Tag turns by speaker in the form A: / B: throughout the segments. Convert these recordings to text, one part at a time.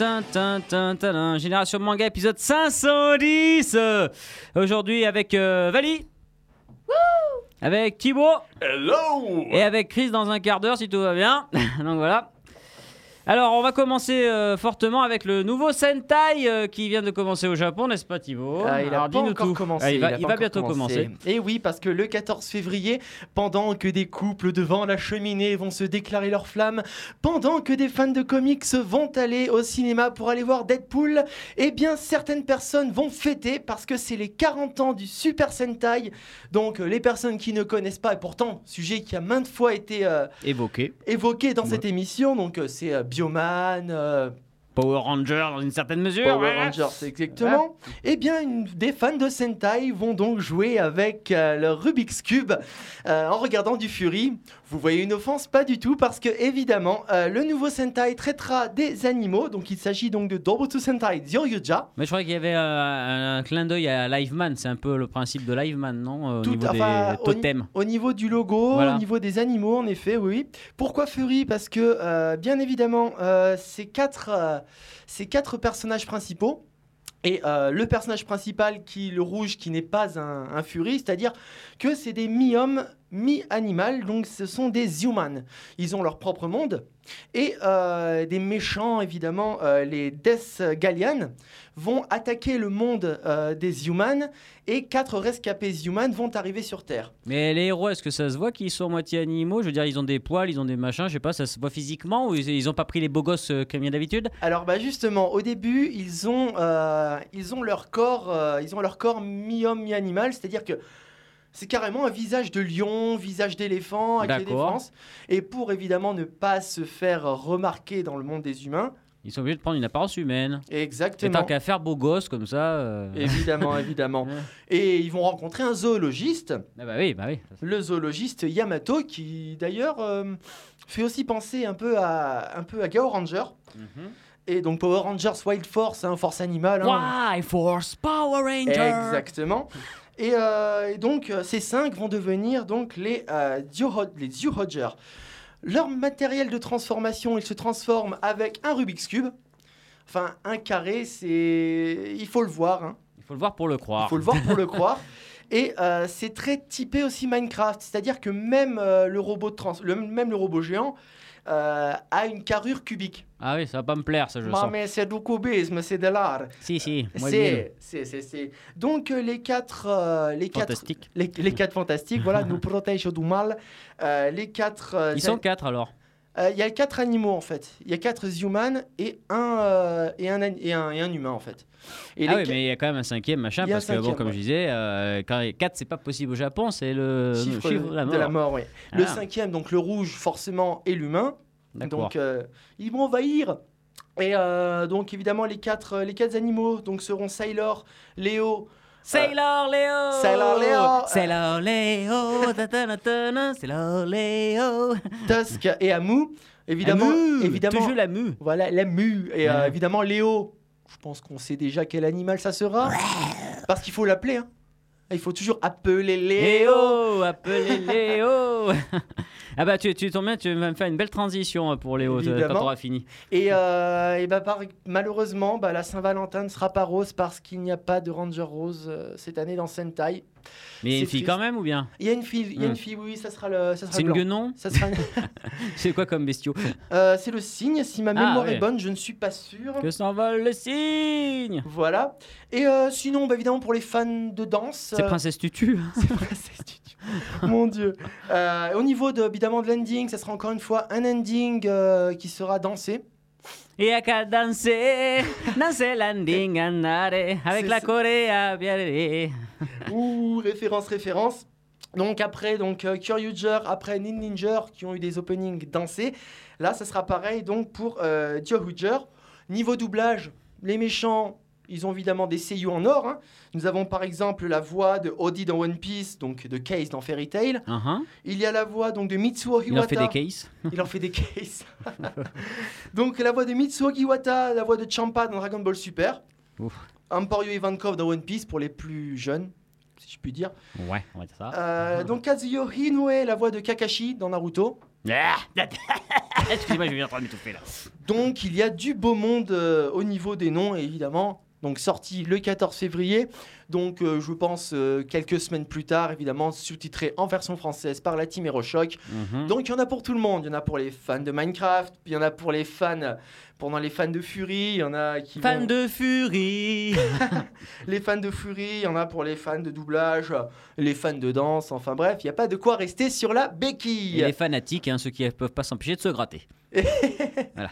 A: Génération Manga, épisode 510. Euh, Aujourd'hui avec euh, Vali. Avec Thibaut.
B: Hello
A: Et avec Chris dans un quart d'heure si tout va bien. Donc voilà. Alors on va commencer euh, fortement avec le nouveau Sentai euh, qui vient de commencer au Japon, n'est-ce pas Thibaut
C: Ah, il a
A: Alors,
C: pas encore
A: tout.
C: commencé.
A: Ah, il va, il bientôt commencer.
C: Et oui, parce que le 14 février, pendant que des couples devant la cheminée vont se déclarer leur flamme, pendant que des fans de comics vont aller au cinéma pour aller voir Deadpool, eh bien certaines personnes vont fêter parce que c'est les 40 ans du Super Sentai. Donc euh, les personnes qui ne connaissent pas, et pourtant sujet qui a maintes fois été euh,
A: Évoqué.
C: évoqué dans
A: Ouais.
C: cette émission, donc euh, c'est euh, Bioman. euh,
A: Power Ranger dans une certaine mesure.
C: Power
A: ouais.
C: Rangers, exactement. Eh bien, une- des fans de Sentai vont donc jouer avec euh, le Rubik's Cube euh, en regardant du Fury. Vous voyez une offense? Pas du tout, parce que évidemment, euh, le nouveau Sentai traitera des animaux. Donc, il s'agit donc de Dobutsu Sentai Zyoryuja.
A: Mais je croyais qu'il y avait euh, un, clin d'œil à Liveman. C'est un peu le principe de Liveman, non Au
C: Tout-
A: niveau
C: enfin,
A: des
C: au
A: totems.
C: Au niveau du logo,
A: Voilà.
C: au niveau des animaux, en effet, oui. Pourquoi Fury? Parce que, euh, bien évidemment, euh, ces quatre, euh, ces quatre personnages principaux. Et euh, le personnage principal, qui le rouge, qui n'est pas un, un Fury, c'est-à-dire que c'est des mi-hommes, mi-animal, donc ce sont des humans. Ils ont leur propre monde. Et euh, des méchants, évidemment, euh, les Death Gallian, vont attaquer le monde euh, des humans et quatre rescapés humans vont arriver sur Terre.
A: Mais les héros, est-ce que ça se voit qu'ils sont à moitié animaux? Je veux dire, ils ont des poils, ils ont des machins, je sais pas, ça se voit physiquement ou ils, ils ont pas pris les beaux gosses comme il y a d'habitude?
C: Alors bah justement, au début, ils ont, ils ont leur corps, ils ont leur corps mi-homme mi-animal, c'est-à-dire que c'est carrément un visage de lion, visage d'éléphant avec
A: D'accord.
C: défenses. Et pour évidemment ne pas se faire remarquer dans le monde des humains,
A: Ils sont obligés de prendre une apparence humaine. Et
C: exactement.
A: tant qu'à faire beau gosse comme ça. euh,
C: Évidemment, évidemment. Et ils vont rencontrer un zoologiste,
A: Ah bah oui, bah oui.
C: le zoologiste Yamato, qui d'ailleurs euh, fait aussi penser un peu à, un peu à Gao Ranger. Et donc Power Rangers Wild Force, hein, force animale. hein.
A: Why Force Power Ranger
C: Exactement. Et, euh, et donc, euh, ces cinq vont devenir donc les, euh, Dio- les Zyuroger. Leur matériel de transformation, ils se transforment avec un Rubik's Cube. Enfin, un carré, c'est... Il faut le voir. hein.
A: Il faut le voir pour le croire.
C: Il faut le voir pour le croire. Et euh, c'est très typé aussi Minecraft. C'est-à-dire que même, euh, le robot de trans... le, même le robot géant euh, a une carrure cubique.
A: Ah oui, ça va pas me plaire, ça je
C: Non,
A: sens.
C: mais c'est du cubisme, c'est de l'art.
A: Si, si, moi bien.
C: C'est, c'est, c'est, c'est. Donc euh, les quatre, euh, les quatre,
A: Fantastique.
C: les, les quatre fantastiques, voilà, nous protègent du mal. Euh, les quatre, euh,
A: Ils sont quatre alors.
C: Euh, il y a quatre animaux en fait. Il y a quatre humans et un euh, et un, et un et un humain en fait. Et
A: ah oui, mais il y a quand même un cinquième machin, parce que bon, comme
C: ouais.
A: je disais, euh, quand 4 c'est pas possible au Japon, c'est le
C: chiffre,
A: chiffre de la mort.
C: de la mort, oui. Le
A: Ah.
C: cinquième, donc le rouge forcément est l'humain. Donc euh, ils vont envahir. Et euh, donc évidemment les quatre, les quatre animaux donc seront Sailor, Léo,
A: Sailor Léo
C: Sailor Léo.
A: Sailor Léo Sailor Léo
C: Tusk et Amu. Évidemment,
A: Amu,
C: évidemment.
A: Toujours la mue
C: Voilà, la mue. Et euh, évidemment, Léo, je pense qu'on sait déjà quel animal ça sera. Parce qu'il faut l'appeler. hein. Il faut toujours appeler Léo.
A: Léo Appelez Léo Ah bah tu, tu tombes bien, tu vas me faire une belle transition pour Léo quand on aura fini.
C: Et, euh, et bah, par- malheureusement, bah, la Saint-Valentin ne sera pas rose parce qu'il n'y a pas de Ranger Rose euh, cette année dans Sentai.
A: Mais il y a une
C: C'est
A: fille
C: triste.
A: quand même ou bien?
C: Il y a une fille, il y a
A: Hmm.
C: une fille oui, ça sera le, ça sera
A: C'est une guenon
C: Ça sera,
A: C'est quoi comme bestiaux
C: Euh, c'est le signe, si ma
A: Ah,
C: mémoire
A: ouais.
C: est bonne, je ne suis pas sûr.
A: Que s'envole le cygne
C: Voilà. Et sinon, bah, évidemment, pour les fans de danse.
A: C'est Princesse Tutu
C: Princesse Tutu. Mon dieu. Euh, au niveau de, évidemment de l'ending, ça sera encore une fois un ending euh, qui sera dansé.
A: Et à qu'à danser, danser landing andare, avec la. Corée bien
C: Ouh, référence, référence. Donc après, donc euh, Kyoryuger, après Ninninger qui ont eu des openings dansés. Là, ça sera pareil donc pour euh, Dyohuger. Niveau doublage, les méchants, ils ont évidemment des seiyuu en or. hein. Nous avons par exemple la voix de Odi dans One Piece, donc de Case dans Fairy Tail. Il y a la voix donc de Mitsuo
A: Il en fait
C: Hiwata.
A: des cases.
C: Il en fait des cases. Donc la voix de Mitsuo Iwata, la voix de Champa dans Dragon Ball Super.
A: Ouf.
C: Emporio Ivankov dans One Piece pour les plus jeunes. si je puis dire.
A: Ouais, on va dire ça.
C: Euh, donc Kazuyo Inoue, la voix de Kakashi dans Naruto.
A: Ah Excusez-moi, je viens en train de m'étouffer là.
C: Donc il y a du beau monde euh, au niveau des noms, évidemment. Donc sorti le 14 février. Donc euh, je pense euh, quelques semaines plus tard, évidemment, sous-titré en version française par la team HeroShock.
A: Mhm.
C: Donc il y en a pour tout le monde. Il y en a pour les fans de Minecraft, puis il y en a pour les fans, pendant les fans de Fury, il y en a qui
A: Fan
C: vont-
A: de Fury
C: les fans de Fury, il y en a pour les fans de doublage, les fans de danse. Enfin bref, il n'y a pas de quoi rester sur la béquille.
A: Et les fanatiques, hein, ceux qui ne peuvent pas s'empêcher de se gratter. voilà.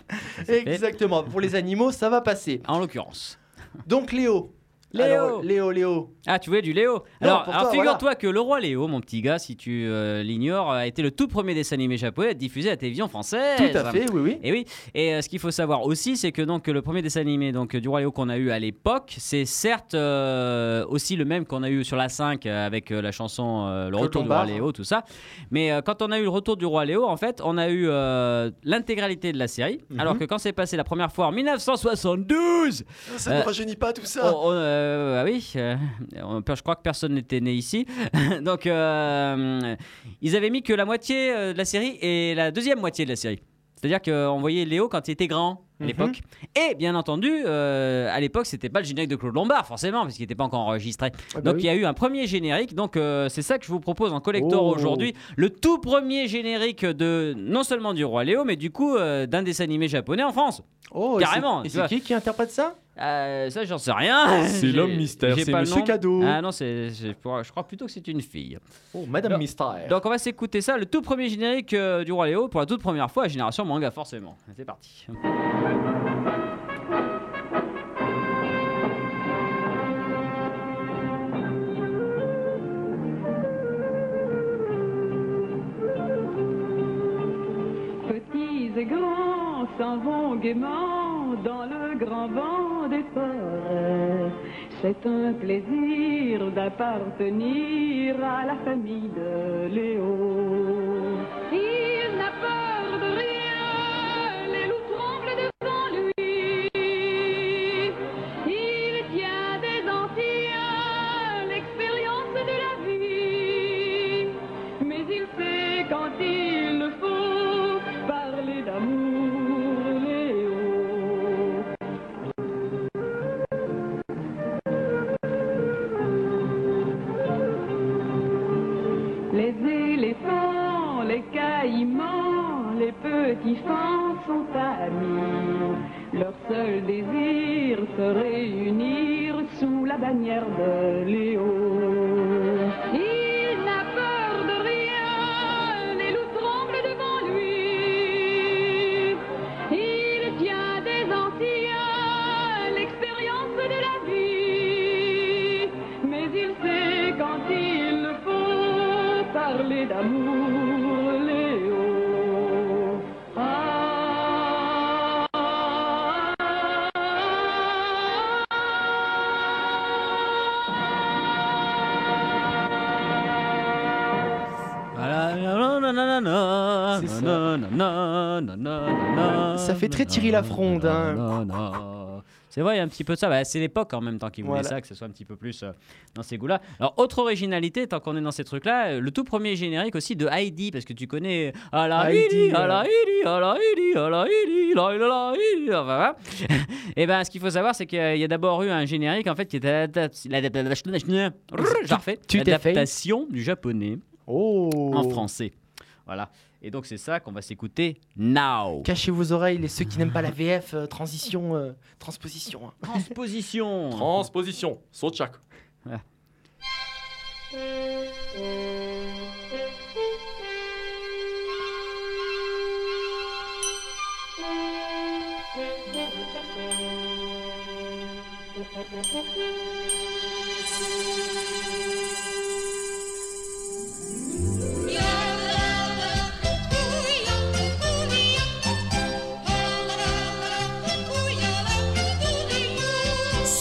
C: Exactement. Pour les animaux, ça va passer.
A: En l'occurrence.
C: Donc Léo.
A: Léo.
C: Alors, Léo, Léo.
A: Ah, tu voulais du Léo
C: Non,
A: Alors,
C: pour
A: alors
C: toi,
A: figure-toi que le roi Léo, mon petit gars, si tu euh, l'ignores, a été le tout premier dessin animé japonais à être diffusé à la télévision française.
C: Tout à fait, oui, oui.
A: Et oui, et euh, ce qu'il faut savoir aussi, c'est que donc le premier dessin animé donc du roi Léo qu'on a eu à l'époque, c'est certes euh, aussi le même qu'on a eu sur la 5 euh, avec euh, la chanson euh, Le retour du roi
C: Lombard.
A: Léo, tout ça. Mais euh, quand on a eu le retour du roi Léo, en fait, on a eu euh, l'intégralité de la série,
C: Mhm.
A: alors que quand c'est passé la première fois en 1972,
C: Ça
A: Euh,
C: ne rajeunit pas tout ça.
A: Euh, ah oui, euh, je crois que personne n'était né ici. Donc, euh, ils avaient mis que la moitié euh, de la série et la deuxième moitié de la série. C'est-à-dire qu'on voyait Léo quand il était grand à
C: Mhm.
A: l'époque. Et bien entendu, euh, à l'époque, c'était pas le générique de Claude Lombard, forcément, parce qu'il n'était pas encore enregistré.
C: Ah bah
A: donc
C: oui.
A: il y a eu un premier générique. Donc euh, c'est ça que je vous propose en collector
C: Oh.
A: aujourd'hui. Le tout premier générique de non seulement du Roi Léo, mais du coup euh, d'un dessin animé japonais en France.
C: Oh,
A: carrément,
C: Et c'est qui qui interprète ça?
A: Euh, ça, j'en sais rien.
C: C'est l'homme mystère,
A: j'ai
C: c'est
A: pas le
C: Monsieur
A: nom.
C: Cadeau.
A: Ah non, c'est, je crois plutôt que c'est une fille.
C: Oh, Madame. Mystère.
A: Donc on va s'écouter ça, le tout premier générique euh, du Roi Léo pour la toute première fois à Génération Manga, forcément. C'est parti.
B: Petits et grands s'en vont gaiement C'est un plaisir d'appartenir à la famille de Léo.
C: Ça fait très Thierry Lafronde, hein.
A: C'est vrai, il y a un petit peu de ça. Bah, c'est l'époque en même temps qui voulait
C: Voilà.
A: ça, que ce soit un petit peu plus euh, dans ces goûts-là. Alors, autre originalité, tant qu'on est dans ces trucs-là, euh, le tout premier générique aussi de Heidi, parce que tu connais à la
C: Heidi, ouais.
A: la Heidi, à la Heidi, à la Heidi, la la la Heidi, enfin. Et ben, ce qu'il faut savoir, c'est qu'il y a- d'abord eu un générique en fait qui était l'adaptation, je la refais, l'adaptation du japonais
C: Oh.
A: en français. Voilà. Et donc c'est ça qu'on va s'écouter now.
C: Cachez vos oreilles, les ceux qui n'aiment pas la VF, euh, transition, euh, transposition. hein.
A: Transposition.
C: Transposition, Sochak.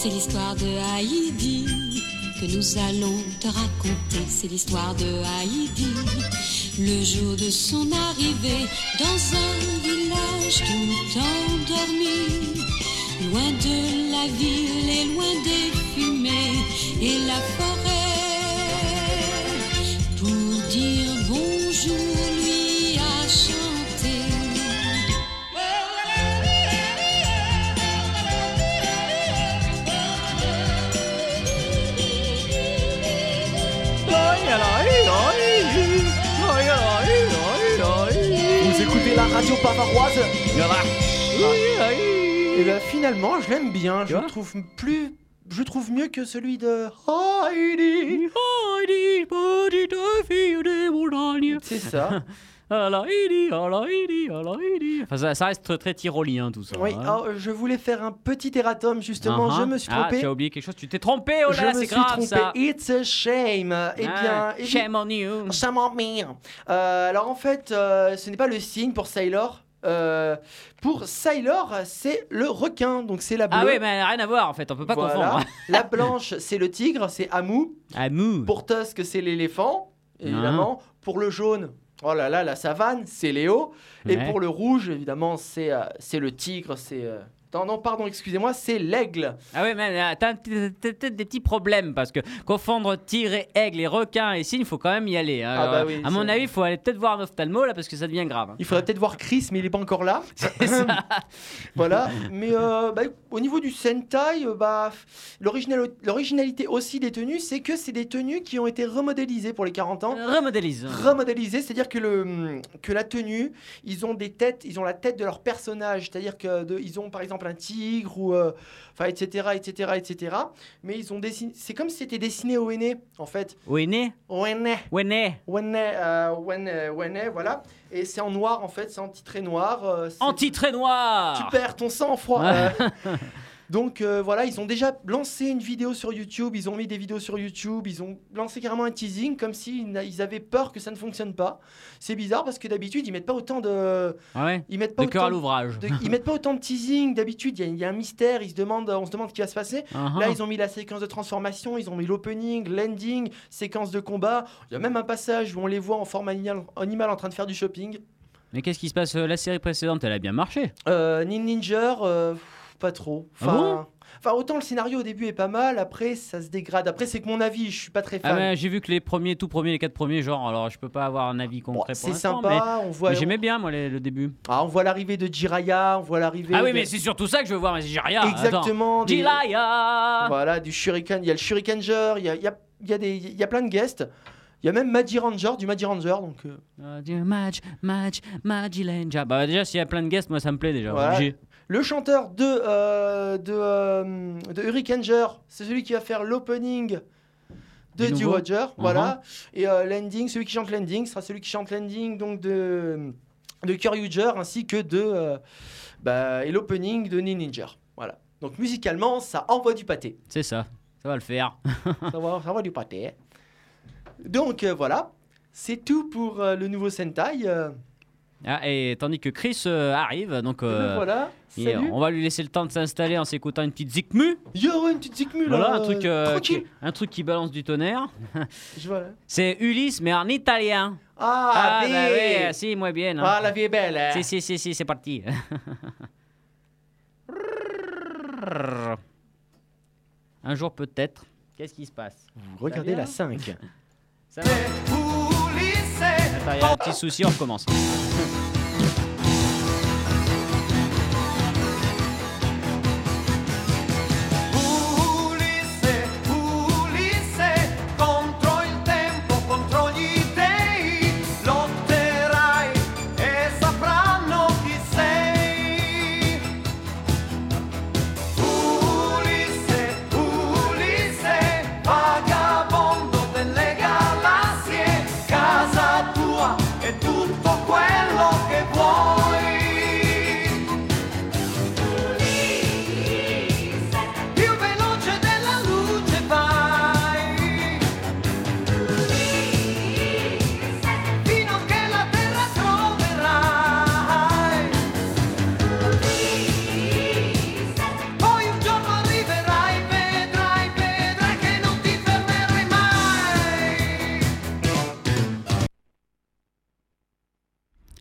D: c'est l'histoire de Haïti que nous allons te raconter. C'est l'histoire de Haïti, le jour de son arrivée dans un village tout endormi, loin de la ville et loin des fumées et la forêt. Pour dire bonjour.
C: La radio bavaroise.
A: Ah.
C: Et ben finalement, je l'aime bien. Je le trouve plus. Je trouve mieux que celui de Heidi. C'est ça.
A: Enfin, ça, ça reste très, très tyrolien tout ça.
C: Oui,
A: hein.
C: alors, je voulais faire un petit erratum justement.
A: Uh-huh.
C: Je me suis
A: Ah,
C: trompé.
A: tu as oublié quelque chose Tu t'es trompé, oh
C: je
A: là, c'est grave
C: trompé.
A: ça.
C: It's a shame. Eh
A: Ah,
C: bien, évi-
A: shame on you.
C: Shame on me. Euh, alors en fait, euh, ce n'est pas le signe pour Sailor. Euh, pour Sailor, c'est le requin, donc c'est la bleue.
A: Ah oui, mais rien à voir en fait, on peut pas
C: Voilà.
A: confondre.
C: La blanche, c'est le tigre, c'est Amu.
A: Ah, mou.
C: Pour Tusk, c'est l'éléphant,
A: Ah.
C: évidemment. Pour le jaune, oh là là, la savane, c'est Léo. Et pour le rouge, évidemment, c'est euh, c'est le tigre, c'est... euh, Non, non, pardon, excusez-moi, c'est l'aigle.
A: Ah oui, mais euh, t'as peut-être des petits problèmes parce que confondre tigre et aigle et requin et cygne, il faut quand même y aller. hein.
C: Ah bah oui,
A: à mon avis, il faut aller peut-être voir un ophtalmo là parce que ça devient grave. hein.
C: Il faudrait peut-être voir Chris, mais il n'est pas encore là. voilà. Mais euh, bah, au niveau du Sentai, euh, bah, l'original- l'originalité aussi des tenues, c'est que c'est des tenues qui ont été remodélisées pour les 40 ans.
A: Remodélise.
C: Remodélisées, c'est-à-dire que, le, que la tenue, ils ont des têtes, ils ont la tête de leur personnage, c'est-à-dire que de- ils ont par exemple un tigre ou euh, enfin etc etc etc. Mais ils ont dessiné, c'est comme si c'était dessiné au henné en fait,
A: Où est né
C: au henné.
A: Où est né
C: Wenne, euh, voilà. Et c'est en noir en fait, c'est en titré noir. euh, c'est-
A: Anti-trait noir
C: Tu perds ton sang-froid.
A: Ouais.
C: Donc euh, voilà, ils ont déjà lancé une vidéo sur YouTube, ils ont mis des vidéos sur YouTube, ils ont lancé carrément un teasing comme s'ils ils avaient peur que ça ne fonctionne pas. C'est bizarre parce que d'habitude ils mettent pas autant de,
A: Ah ouais
C: ils mettent pas
A: De cœur à
C: autant
A: l'ouvrage.
C: de- ils mettent pas autant de teasing. D'habitude il y, a- il y a un mystère, ils se demandent, on se demande ce qui va se passer.
A: Uh-huh.
C: Là, ils ont mis la séquence de transformation, ils ont mis l'opening, l'ending, séquence de combat. Il y a même un passage où on les voit en forme animal, animal en train de faire du shopping.
A: Mais qu'est-ce qui se passe? Euh, La série précédente, elle a bien marché.
C: Euh, Nin Ninja, euh, pas trop.
A: Ah bon
C: Enfin, autant le scénario au début est pas mal, après ça se dégrade. Après, c'est que mon avis, je suis pas très
A: Ah
C: fan.
A: mais j'ai vu que les premiers, tout premiers, les quatre premiers, genre, alors je peux pas avoir un avis
C: Bon,
A: concret pour
C: c'est
A: mais,
C: sympa, on voit,
A: mais j'aimais bien moi les- le début.
C: Ah, on voit l'arrivée de Jiraya, on voit l'arrivée.
A: Ah oui,
C: de-
A: mais c'est surtout ça que je veux voir, mais rien.
C: exactement. des-
A: Dilaya
C: Voilà, du Shuriken. Il y a le Shurikenger, il y a, y a- y a des, y a plein de guests. Il y a même Magi Ranger, du Magi Ranger, donc. euh,
A: Maj, Maj, Magilenja. Bah déjà, s'il y a plein de guests, moi ça me plaît déjà.
C: Voilà. Le chanteur de, euh, de, euh, de c'est celui qui va faire l'opening de
A: nouveau
C: Roger, voilà. Et euh, l'ending, celui qui chante l'ending, sera celui qui chante l'ending donc de, de Kyryuger ainsi que de euh, bah, et l'opening de Ninja. Voilà. Donc musicalement, ça envoie du pâté.
A: C'est ça, ça va le faire.
C: ça, va, ça envoie du pâté. Donc euh, voilà, c'est tout pour euh, le nouveau Sentai. euh.
A: Ah, et tandis que Chris euh, arrive, donc
C: ben
A: euh,
C: voilà,
A: et
C: salut.
A: on va lui laisser le temps de s'installer en s'écoutant une petite zikmu.
C: Il y aura une petite zikmu là.
A: Voilà, un truc, euh,
C: tranquille.
A: qui, un truc qui balance du tonnerre.
C: Je vois, là.
A: C'est Ulysse, mais en italien.
C: Ah,
A: bah
C: oui.
A: oui, si, moi bien. hein.
C: Ah, la vie est belle. hein.
A: Si, si, si, si, c'est parti. Un jour peut-être. Qu'est-ce qui se passe?
C: Regardez la 5.
A: Ça va? Y a un petit souci, on recommence.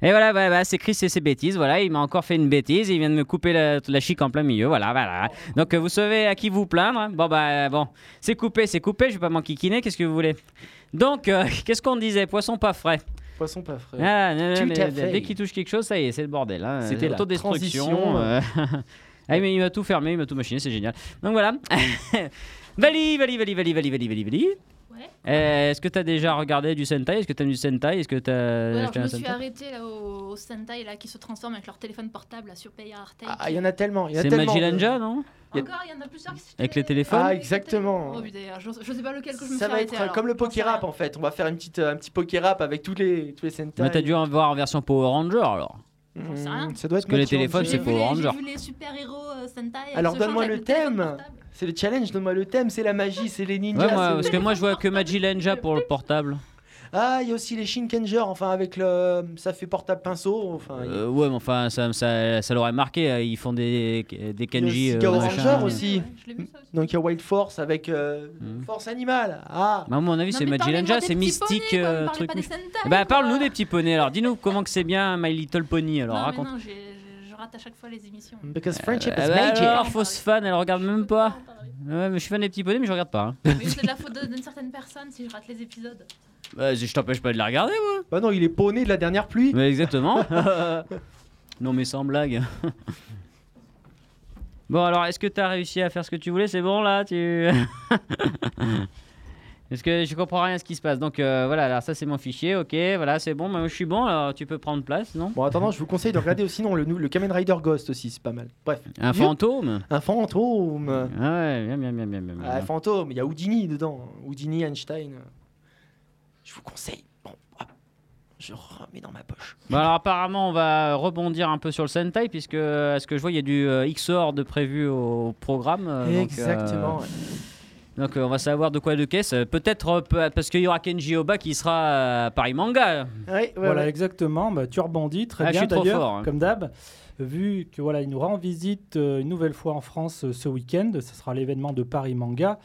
A: Et voilà, voilà, voilà, c'est Chris et ses bêtises. Voilà, il m'a encore fait une bêtise. Il vient de me couper la, la chic en plein milieu. Voilà, voilà. Donc euh, vous savez à qui vous plaindre. hein. Bon, bah, bon. C'est coupé, c'est coupé. Je vais pas m'enquiquiner. Qu'est-ce que vous voulez? Donc, euh, qu'est-ce qu'on disait? Poisson pas frais.
C: Poisson pas frais.
A: Ah, non, non, mais dès qu'il touche quelque chose, ça y est, c'est le bordel. Hein.
C: C'était la
A: Autodestruction,
C: transition.
A: euh. ah, mais il m'a tout fermé, il m'a tout machiné, c'est génial. Donc voilà. Vali, Vali, Vali, Vali, Vali, Vali, Vali, Vali.
E: Ouais.
A: Eh, Est-ce que tu as déjà regardé du Sentai? Est-ce que tu aimes du Sentai? Est-ce que tu
E: Ouais,
A: as
E: alors, je me suis arrêtée là, au, au Sentai là, qui se transforment avec leur téléphone portable là, sur Paya Arte.
C: Ah, il y en a tellement. il y a
A: C'est
C: de-
A: Magilanja, non?
C: Y a-
E: Encore, il y en a plusieurs qui se
A: Avec les téléphones?
C: Ah, exactement.
E: Oh je, je sais pas lequel que je me
C: Ça
E: suis
C: va être
E: alors.
C: comme le
E: J'en sais
C: poké rap
E: rien.
C: en fait. On va faire une petite, un petit poké rap avec tous les, tous les Sentai.
A: Mais t'as dû en voir en version Power Ranger alors.
C: Hmm, Ça doit être
A: que les téléphones, c'est
E: vu,
A: Power
E: les-
A: Ranger.
E: j'ai vu les super-héros euh, Sentai.
C: Alors donne-moi le thème. C'est le challenge, donne-moi le thème, c'est la magie, c'est les ninjas.
A: Ouais, moi, parce que moi je vois que Magilanja pour le portable.
C: Ah, il y a aussi les Shinkenger, enfin avec le. Ça fait portable pinceau. Enfin, il y a-
A: Euh, ouais, mais enfin, ça, ça, ça l'aurait marqué. euh, Ils font des, des euh,
C: Gao
A: machin.
C: Ranger
E: Je l'ai
C: aussi.
E: ouais.
C: Donc il y a Wild Force avec euh,
A: Mhm.
C: Force Animale. Ah
A: Bah, à mon avis, c'est Magilanja,
E: des
A: c'est mystique.
E: quoi,
A: euh, truc.
E: pas des Sentai,
A: Bah, parle-nous des petits poneys. Alors, dis-nous comment que c'est bien My Little Pony. Alors,
E: non, mais
A: raconte.
E: Rate à chaque fois les émissions.
C: Because friendship
A: Euh,
C: is
A: bah,
C: magic.
A: alors, fausse fan, elle regarde même pas. Ouais, mais je suis fan des petits poneys, mais je regarde pas. hein.
E: Oui, c'est de la faute d'une certaine personne si je rate les épisodes.
A: Bah, je t'empêche pas de la regarder, moi.
C: Bah non, il est poney de la dernière pluie.
A: Mais exactement. non, mais sans blague. bon, alors, est-ce que t'as réussi à faire ce que tu voulais? C'est bon là tu... Parce que je comprends rien à ce qui se passe. Donc euh, voilà, alors ça c'est mon fichier, ok, voilà, c'est bon, moi je suis bon, alors tu peux prendre place, non
C: Bon, attendant, je vous conseille de regarder aussi non, le, le Kamen Rider Ghost aussi, c'est pas mal. Bref.
A: Un fantôme
C: Un fantôme.
A: Ah ouais, bien, bien, bien, bien, bien. bien.
C: Ah, fantôme, il y a Houdini dedans. Houdini, Einstein. Je vous conseille. Bon, hop, je remets dans ma poche.
A: Bon, alors apparemment on va rebondir un peu sur le Sentai, puisque à ce que je vois, il y a du euh, XOR de prévu au programme. euh, donc, euh,
C: Exactement. ouais.
A: Donc euh, on va savoir de quoi de caisse. Euh, Peut-être euh, parce qu'il y aura Kenji Oba qui sera à Paris Manga.
C: Ouais,
F: Voilà,
C: ouais.
F: exactement. Bah, tu rebondis très
A: Ah,
F: bien d'ailleurs,
A: hein.
F: comme d'hab. Vu que voilà, il nous rend visite euh, une nouvelle fois en France euh, ce week-end, ce sera l'événement de Paris Manga.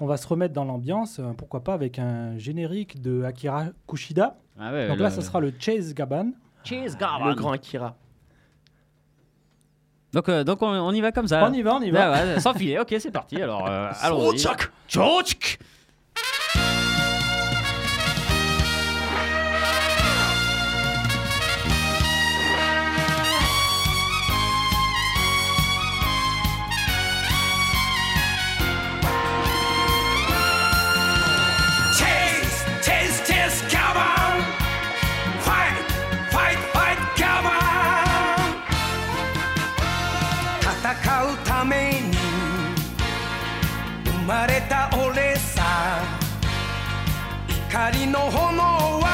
F: On va se remettre dans l'ambiance, euh, pourquoi pas avec un générique de Akira Kushida.
A: Ah ouais,
F: Donc
A: le-
F: là, ce sera le Chase Gaban.
A: Cheers,
C: Le
A: Garban.
C: grand Akira.
A: Donc, euh, donc on, on y va comme ça.
F: On y va, on y va.
A: Ah ouais, sans filer. Ok, c'est parti. Alors, euh, allons-y.
G: まれた俺さ。怒りの炎は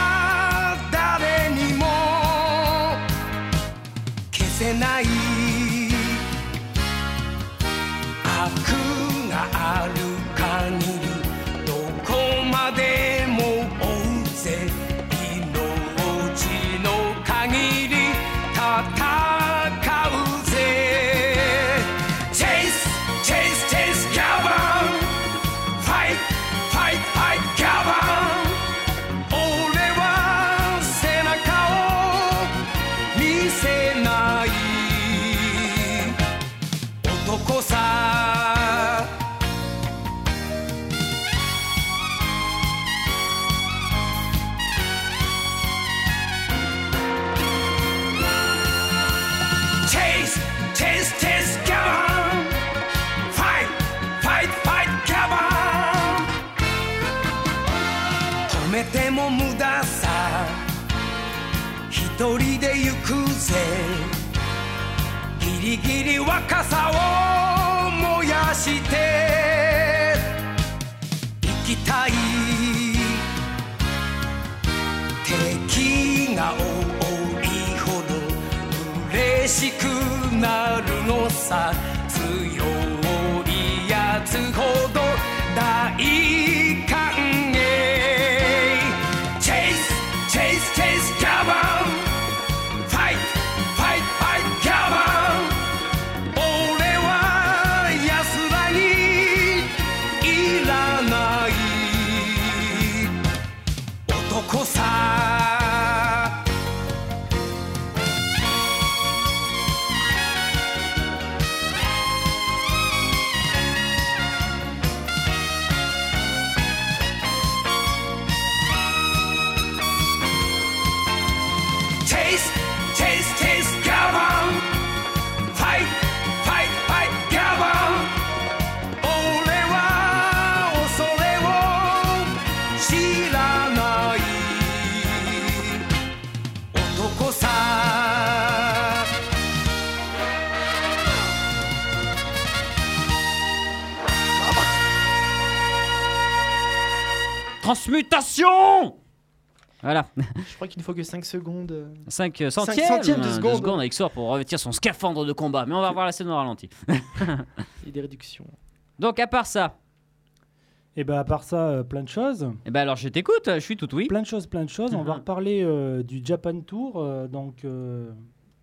A: Transmutation Voilà,
C: Je crois qu'il ne faut que 5 secondes. euh.
A: 5
C: Cinq
A: centièmes,
C: centièmes de
A: euh,
C: seconde.
A: avec Sora pour revêtir son scaphandre de combat. Mais on va voir la scène au ralenti.
C: Il y a des réductions.
A: Donc à part ça,
F: Et ben à part ça, euh, plein de choses.
A: eh ben alors je t'écoute, je suis tout oui.
F: Plein de choses, plein de choses. On va
A: Mhm.
F: reparler euh, du Japan Tour, euh, donc euh,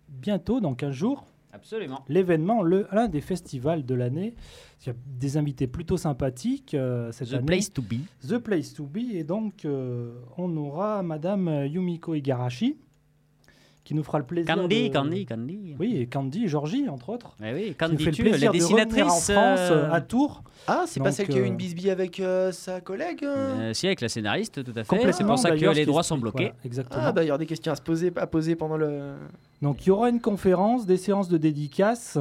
F: bientôt, dans 15 jours.
A: Absolument.
F: L'événement, l'un des festivals de l'année. Il y a des invités plutôt sympathiques euh, cette
A: The
F: année.
A: place to be.
F: The Place to Be. Et donc, euh, on aura Madame Yumiko Igarashi, qui nous fera le plaisir
A: Candy,
F: de...
A: Candy, Candy.
F: Oui, et Candy, Georgie, entre autres.
A: Eh oui, Candy,
F: fait le
A: tu, la
F: plaisir de en
A: dessinatrice.
F: France,
A: euh,
F: euh, à Tours.
C: Ah, c'est pas celle qui a eu
F: euh,
C: une bisbille avec euh, sa collègue euh
A: euh, si, avec la scénariste, tout à fait. C'est pour ça que les droits sont bloqués.
F: voilà, exactement.
C: Ah, bah, il y aura des questions à se poser, à poser pendant le.
F: Donc il y aura une conférence, des séances de dédicaces.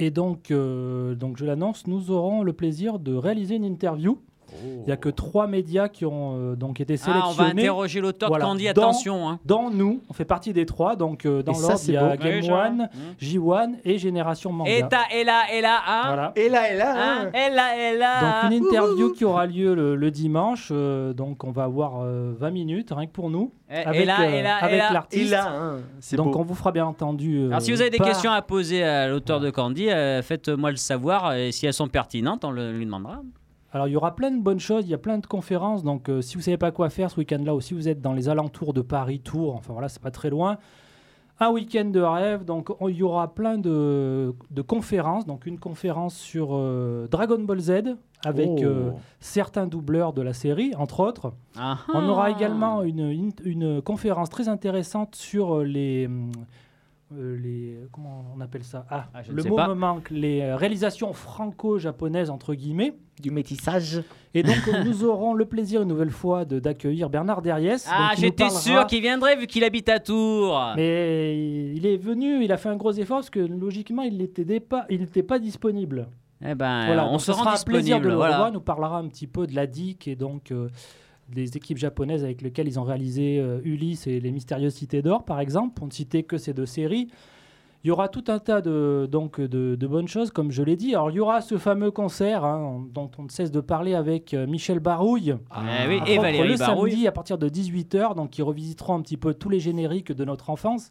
F: Et donc, euh, donc je l'annonce, nous aurons le plaisir de réaliser une interview. Il n'y a que trois médias qui ont euh, donc été
A: Ah, on va
F: sélectionnés.
A: interroger l'auteur
F: Voilà.
A: de Candy,
F: Dans-
A: attention. Hein.
F: Dans nous, on fait partie des trois. Donc euh, dans l'ordre,
C: c'est
F: il y a
C: beau.
F: Game
A: Oui,
F: One,
A: Hmm.
F: J1 et Génération Manga.
A: Et ta, et là, et là, hein.
F: Voilà.
C: Et là, et là,
A: Hein,
C: hein.
A: et là, et là.
F: Donc une interview qui aura lieu le, le dimanche. euh, donc on va avoir euh, 20 minutes rien que pour nous
A: Et- et
F: avec,
A: là, et
F: euh,
A: là, et là.
C: Et
F: l'artiste.
C: hein.
F: Donc
C: beau.
F: on vous fera bien entendu. euh,
A: Alors si vous avez des
F: par-
A: questions à poser à l'auteur de Candy, euh, faites-moi le savoir. Et si elles sont pertinentes, on le, lui demandera.
F: Alors il y aura plein de bonnes choses, il y a plein de conférences. Donc euh, si vous savez pas quoi faire ce week-end-là, ou si vous êtes dans les alentours de Paris, Tours, enfin voilà, c'est pas très loin. Un week-end de rêve, donc on- il y aura plein de, de conférences. Donc une conférence sur euh, Dragon Ball Z avec
C: Oh.
F: euh, certains doubleurs de la série, entre autres.
A: Ah,
F: On aura
A: ah.
F: également une, une, une conférence très intéressante sur euh, les, hum, euh, les comment on appelle ça Ah,
A: Ah,
F: le
A: sais
F: mot
A: pas.
F: me manque. Les euh, réalisations franco-japonaises entre guillemets.
C: Du métissage.
F: Et donc nous aurons le plaisir une nouvelle fois de- d'accueillir Bernard Derriès.
A: Ah, j'étais
F: parlera-
A: sûr qu'il viendrait vu qu'il habite à Tours.
F: Mais il est venu, il a fait un gros effort parce que logiquement il n'était pas, il n'était pas disponible.
A: Eh ben,
F: voilà,
A: on se
F: sera un plaisir
A: disponible.
F: de le
A: voilà.
F: revoir. Nous parlera un petit peu de la DIC et donc euh, des équipes japonaises avec lesquelles ils ont réalisé euh, Ulysse et les Mystérieuses Cités d'Or, par exemple, pour ne citer que ces deux séries. Il y aura tout un tas de, donc, de, de bonnes choses, comme je l'ai dit. Alors, il y aura ce fameux concert hein, dont on ne cesse de parler avec euh, Michel Barouille.
A: Eh oui,
F: Entre
A: et Valérie
F: le
A: Barouille.
F: samedi à partir de 18h, donc ils revisiteront un petit peu tous les génériques de notre enfance.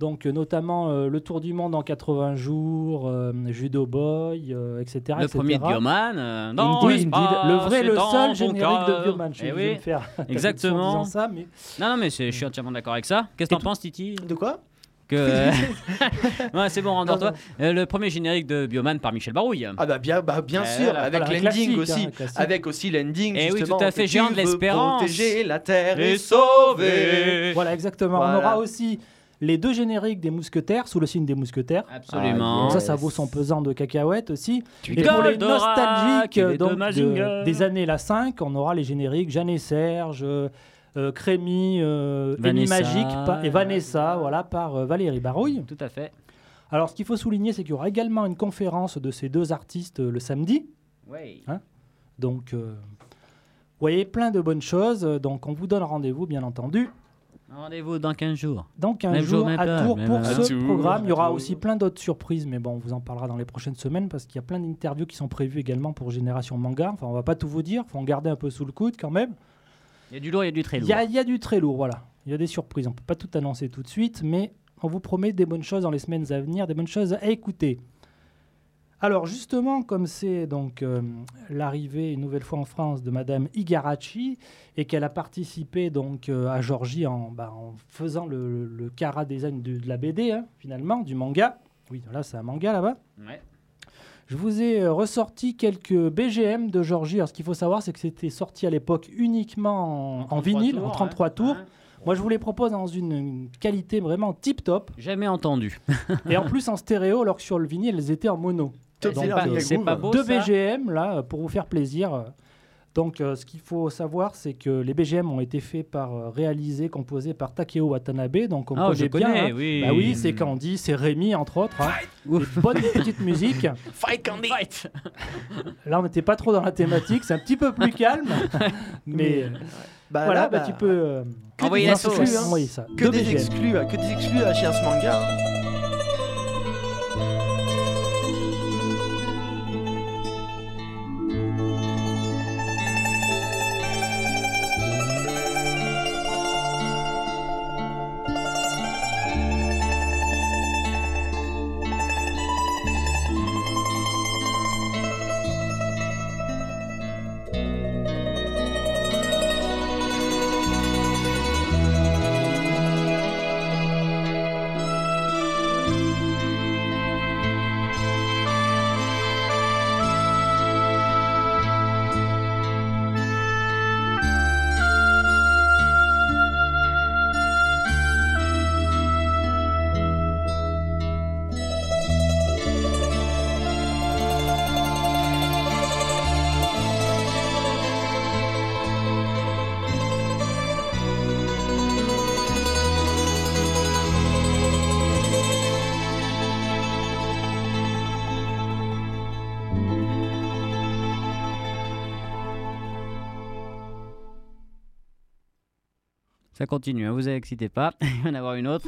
F: Donc euh, notamment euh, le Tour du monde en 80 jours, euh, Judo Boy, euh, etc.
A: Le
F: etc.
A: premier de Bioman. euh,
F: Indeed, indeed. le vrai, le seul générique de. Bioman. Je,
A: Eh
F: je
A: oui.
F: vais me faire
A: Exactement.
F: traduction en disant ça, mais
A: Non, non, mais je suis entièrement d'accord avec ça. Qu'est-ce que
F: Et
A: t'en penses, Titi
C: De quoi?
A: Que... ouais, c'est bon, rendors-toi. Euh, le premier générique de Bioman par Michel Barouille.
C: Ah bah bien, bah bien sûr, avec l'ending aussi,
F: hein,
C: avec aussi l'ending
A: Eh oui, tout à fait, Géant de l'Espérance.
C: Protéger la terre et
A: Et
C: sauver.
F: voilà exactement.
C: Voilà.
F: On aura aussi les deux génériques des mousquetaires sous le signe des mousquetaires.
A: Absolument.
C: Ah,
F: Ça, ça vaut son pesant de cacahuètes aussi.
C: Tu
F: Et pour les nostalgiques
A: les
F: donc, de- des années la 5, on aura les génériques Jeanne et Serge, euh, euh, Crémy, euh,
A: Vanessa.
F: Magique et Vanessa, voilà, par euh, Valérie Barouille.
A: Tout à fait.
F: Alors, ce qu'il faut souligner, c'est qu'il y aura également une conférence de ces deux artistes euh, le samedi.
A: Oui.
F: Donc, euh, vous voyez, plein de bonnes choses. Donc, on vous donne rendez-vous, bien entendu,
A: Rendez-vous dans 15 jours.
F: dans 15
A: Même jour,
F: jours
A: même
F: à Tours
A: même
F: pour ce programme. Il y aura aussi plein d'autres surprises, mais bon, on vous en parlera dans les prochaines semaines parce qu'il y a plein d'interviews qui sont prévues également pour Génération Manga. Enfin, on va pas tout vous dire, faut en garder un peu sous le coude quand même.
A: Il y a du lourd, il y a du très
F: Il
A: lourd.
F: y a, il y a du très lourd, voilà. Il y a des surprises. On peut pas tout annoncer tout de suite, mais on vous promet des bonnes choses dans les semaines à venir, des bonnes choses à écouter. Alors justement, comme c'est donc euh, l'arrivée une nouvelle fois en France de Madame Igarashi et qu'elle a participé donc euh, à Georgie en, bah, en faisant le, le cara design de, de la BD hein, finalement, du manga. Oui, là c'est un manga là-bas.
A: Ouais.
F: Je vous ai euh, ressorti quelques BGM de Georgie. Alors ce qu'il faut savoir, c'est que c'était sorti à l'époque uniquement en, en
A: 33
F: vinyle,
A: tours,
F: en 33 tours.
A: hein.
F: Moi, je vous les propose dans une, une qualité vraiment tip top
A: Jamais entendu.
F: et en plus en stéréo, alors que sur le vinyle, elles étaient en mono. Euh,
A: c'est pas beau.
F: Deux BGM là euh, pour vous faire plaisir. Donc, euh, ce qu'il faut savoir, c'est que les BGM ont été faits par, euh, réalisés, composés par Takeo Watanabe. Donc, on
A: Ah, je
F: connaît bien.
A: connais,
F: hein.
A: oui.
F: Bah oui, c'est Candy, c'est Rémi, entre autres. hein. Des bonnes petites musiques.
C: Fight Candy.
A: Fight.
F: Là, on n'était pas trop dans la thématique, c'est un petit peu plus calme. mais euh,
C: Bah,
F: voilà,
C: là,
F: bah,
C: bah,
F: tu peux euh,
C: que
A: Envoyer
C: des
A: la
C: exclus,
A: sauce.
C: hein.
F: envoyer ça.
C: Que
F: Deux
C: des exclus, euh, que des exclus à chez ce manga.
A: Continue, hein, vous excitez pas. Il va y en avoir une autre.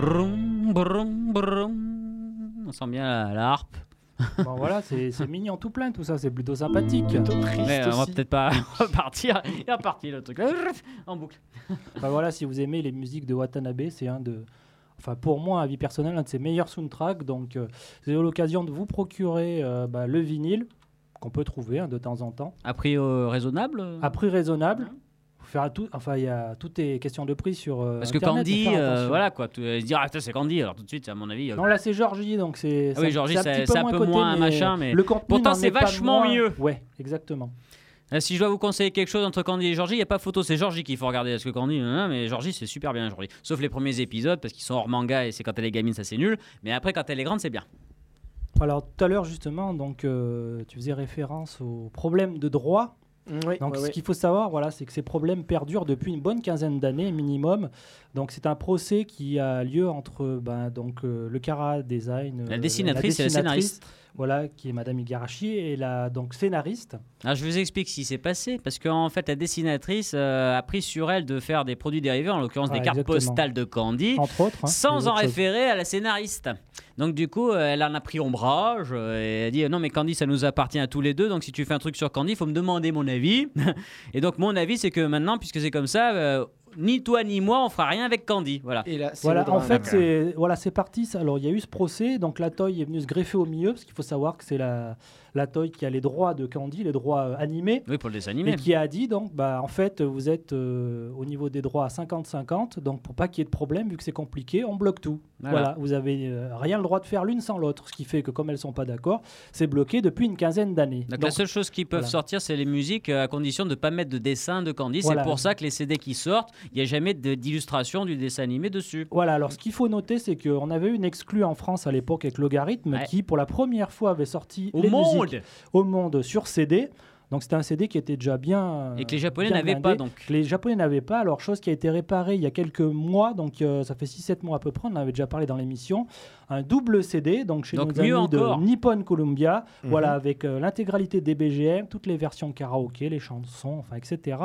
A: Brum, brum, brum. On sent bien la, la harpe.
F: Bon, voilà, c'est c'est mignon tout plein tout ça, c'est plutôt sympathique.
C: Plutôt triste
A: Mais euh, on va
C: aussi.
A: peut-être pas repartir. Il est reparti le truc. En boucle.
F: Enfin, voilà, si vous aimez les musiques de Watanabe, c'est un de, enfin pour moi, à vie personnelle, un de ses meilleurs soundtracks. Donc, euh, c'est l'occasion de vous procurer euh, bah, le vinyle qu'on peut trouver hein, de temps en temps,
A: A prix euh, raisonnable
F: à prix raisonnable. Faut Faire tout, enfin, il y a tout est question de prix sur. euh,
A: Parce que Candy, euh, voilà quoi. Tu vas se dire, ah, c'est Candy. Alors tout de suite, à mon avis. euh,
F: Non, là c'est Georgie, donc c'est.
A: Ah oui,
F: c'est-
A: Georgie,
F: un
A: c'est- un peu moins machin, mais
F: le contenu
A: pourtant, c'est vachement
F: moins-
A: mieux.
F: Ouais, exactement.
A: euh, si je dois vous conseiller quelque chose entre Candy et Georgie, il n'y a pas photo. C'est Georgie qu'il faut regarder. Parce que Candy, non, non, mais Georgie, c'est super bien Georgie. Sauf les premiers épisodes parce qu'ils sont hors manga et c'est quand elle est gamine, ça c'est nul. Mais après, quand elle est grande, c'est bien.
F: Alors tout à l'heure justement, donc euh, tu faisais référence aux problèmes de droit.
C: Oui,
F: Donc
C: ouais,
F: ce
C: ouais.
F: qu'il faut savoir, voilà, c'est que ces problèmes perdurent depuis une bonne quinzaine d'années minimum. Donc c'est un procès qui a lieu entre ben, donc euh, le Cara Design,
A: La
F: euh,
A: dessinatrice et la
F: dessinatrice, voilà, qui est Madame Igarashi et la donc scénariste.
A: Alors, je vous explique ce qui s'est passé. Parce qu'en fait, la dessinatrice euh, a pris sur elle de faire des produits dérivés, en l'occurrence des cartes postales de Candy.
F: Entre autres, hein,
A: sans en
F: choses.
A: référer à la scénariste. Donc du coup, euh, elle en a pris ombrage euh, et elle a dit non mais Candy ça nous appartient à tous les deux donc si tu fais un truc sur Candy, il faut me demander mon avis. et donc mon avis c'est que maintenant puisque c'est comme ça, euh, ni toi ni moi on fera rien avec Candy. Voilà.
C: Et là,
F: en fait, c'est voilà, c'est parti. ça. Alors, il y a eu ce procès. Donc, la Toy est venue se greffer au milieu, parce qu'il faut savoir que c'est la, la Toy qui a les droits de Candy, les droits euh, animés.
A: Oui pour le dessin
F: Et
A: animé.
F: qui a dit donc, bah, en fait, vous êtes euh, au niveau des droits à 50-50, donc pour pas qu'il y ait de problème, vu que c'est compliqué, on bloque tout.
A: Voilà.
F: Voilà, vous avez euh, rien le droit de faire l'une sans l'autre, ce qui fait que comme elles sont pas d'accord, c'est bloqué depuis une quinzaine d'années.
A: Donc,
F: Donc,
A: la seule chose qui peuvent
F: voilà.
A: sortir c'est les musiques à condition de ne pas mettre de dessin de Candy.
F: Voilà.
A: C'est pour ça que les CD qui sortent, il n'y a jamais d'illustration du dessin animé dessus.
F: Voilà, alors ce qu'il faut noter, c'est qu'on avait une exclue en France à l'époque avec Logarithme,
A: Ouais.
F: qui pour la première fois avait sorti
A: Au
F: les
A: monde
F: au monde sur CD. Donc c'était un CD qui était déjà bien.
A: Et que les Japonais n'avaient pas donc.
F: que les Japonais n'avaient pas. Alors, chose qui a été réparée il y a quelques mois, donc euh, ça fait 6-7 mois à peu près, on en avait déjà parlé dans l'émission. Un double CD, donc chez
A: Donc
F: nos amis
A: encore.
F: de Nippon Columbia,
C: Mhm.
F: voilà, avec euh, l'intégralité des BGM, toutes les versions karaoké, les chansons, enfin, etc.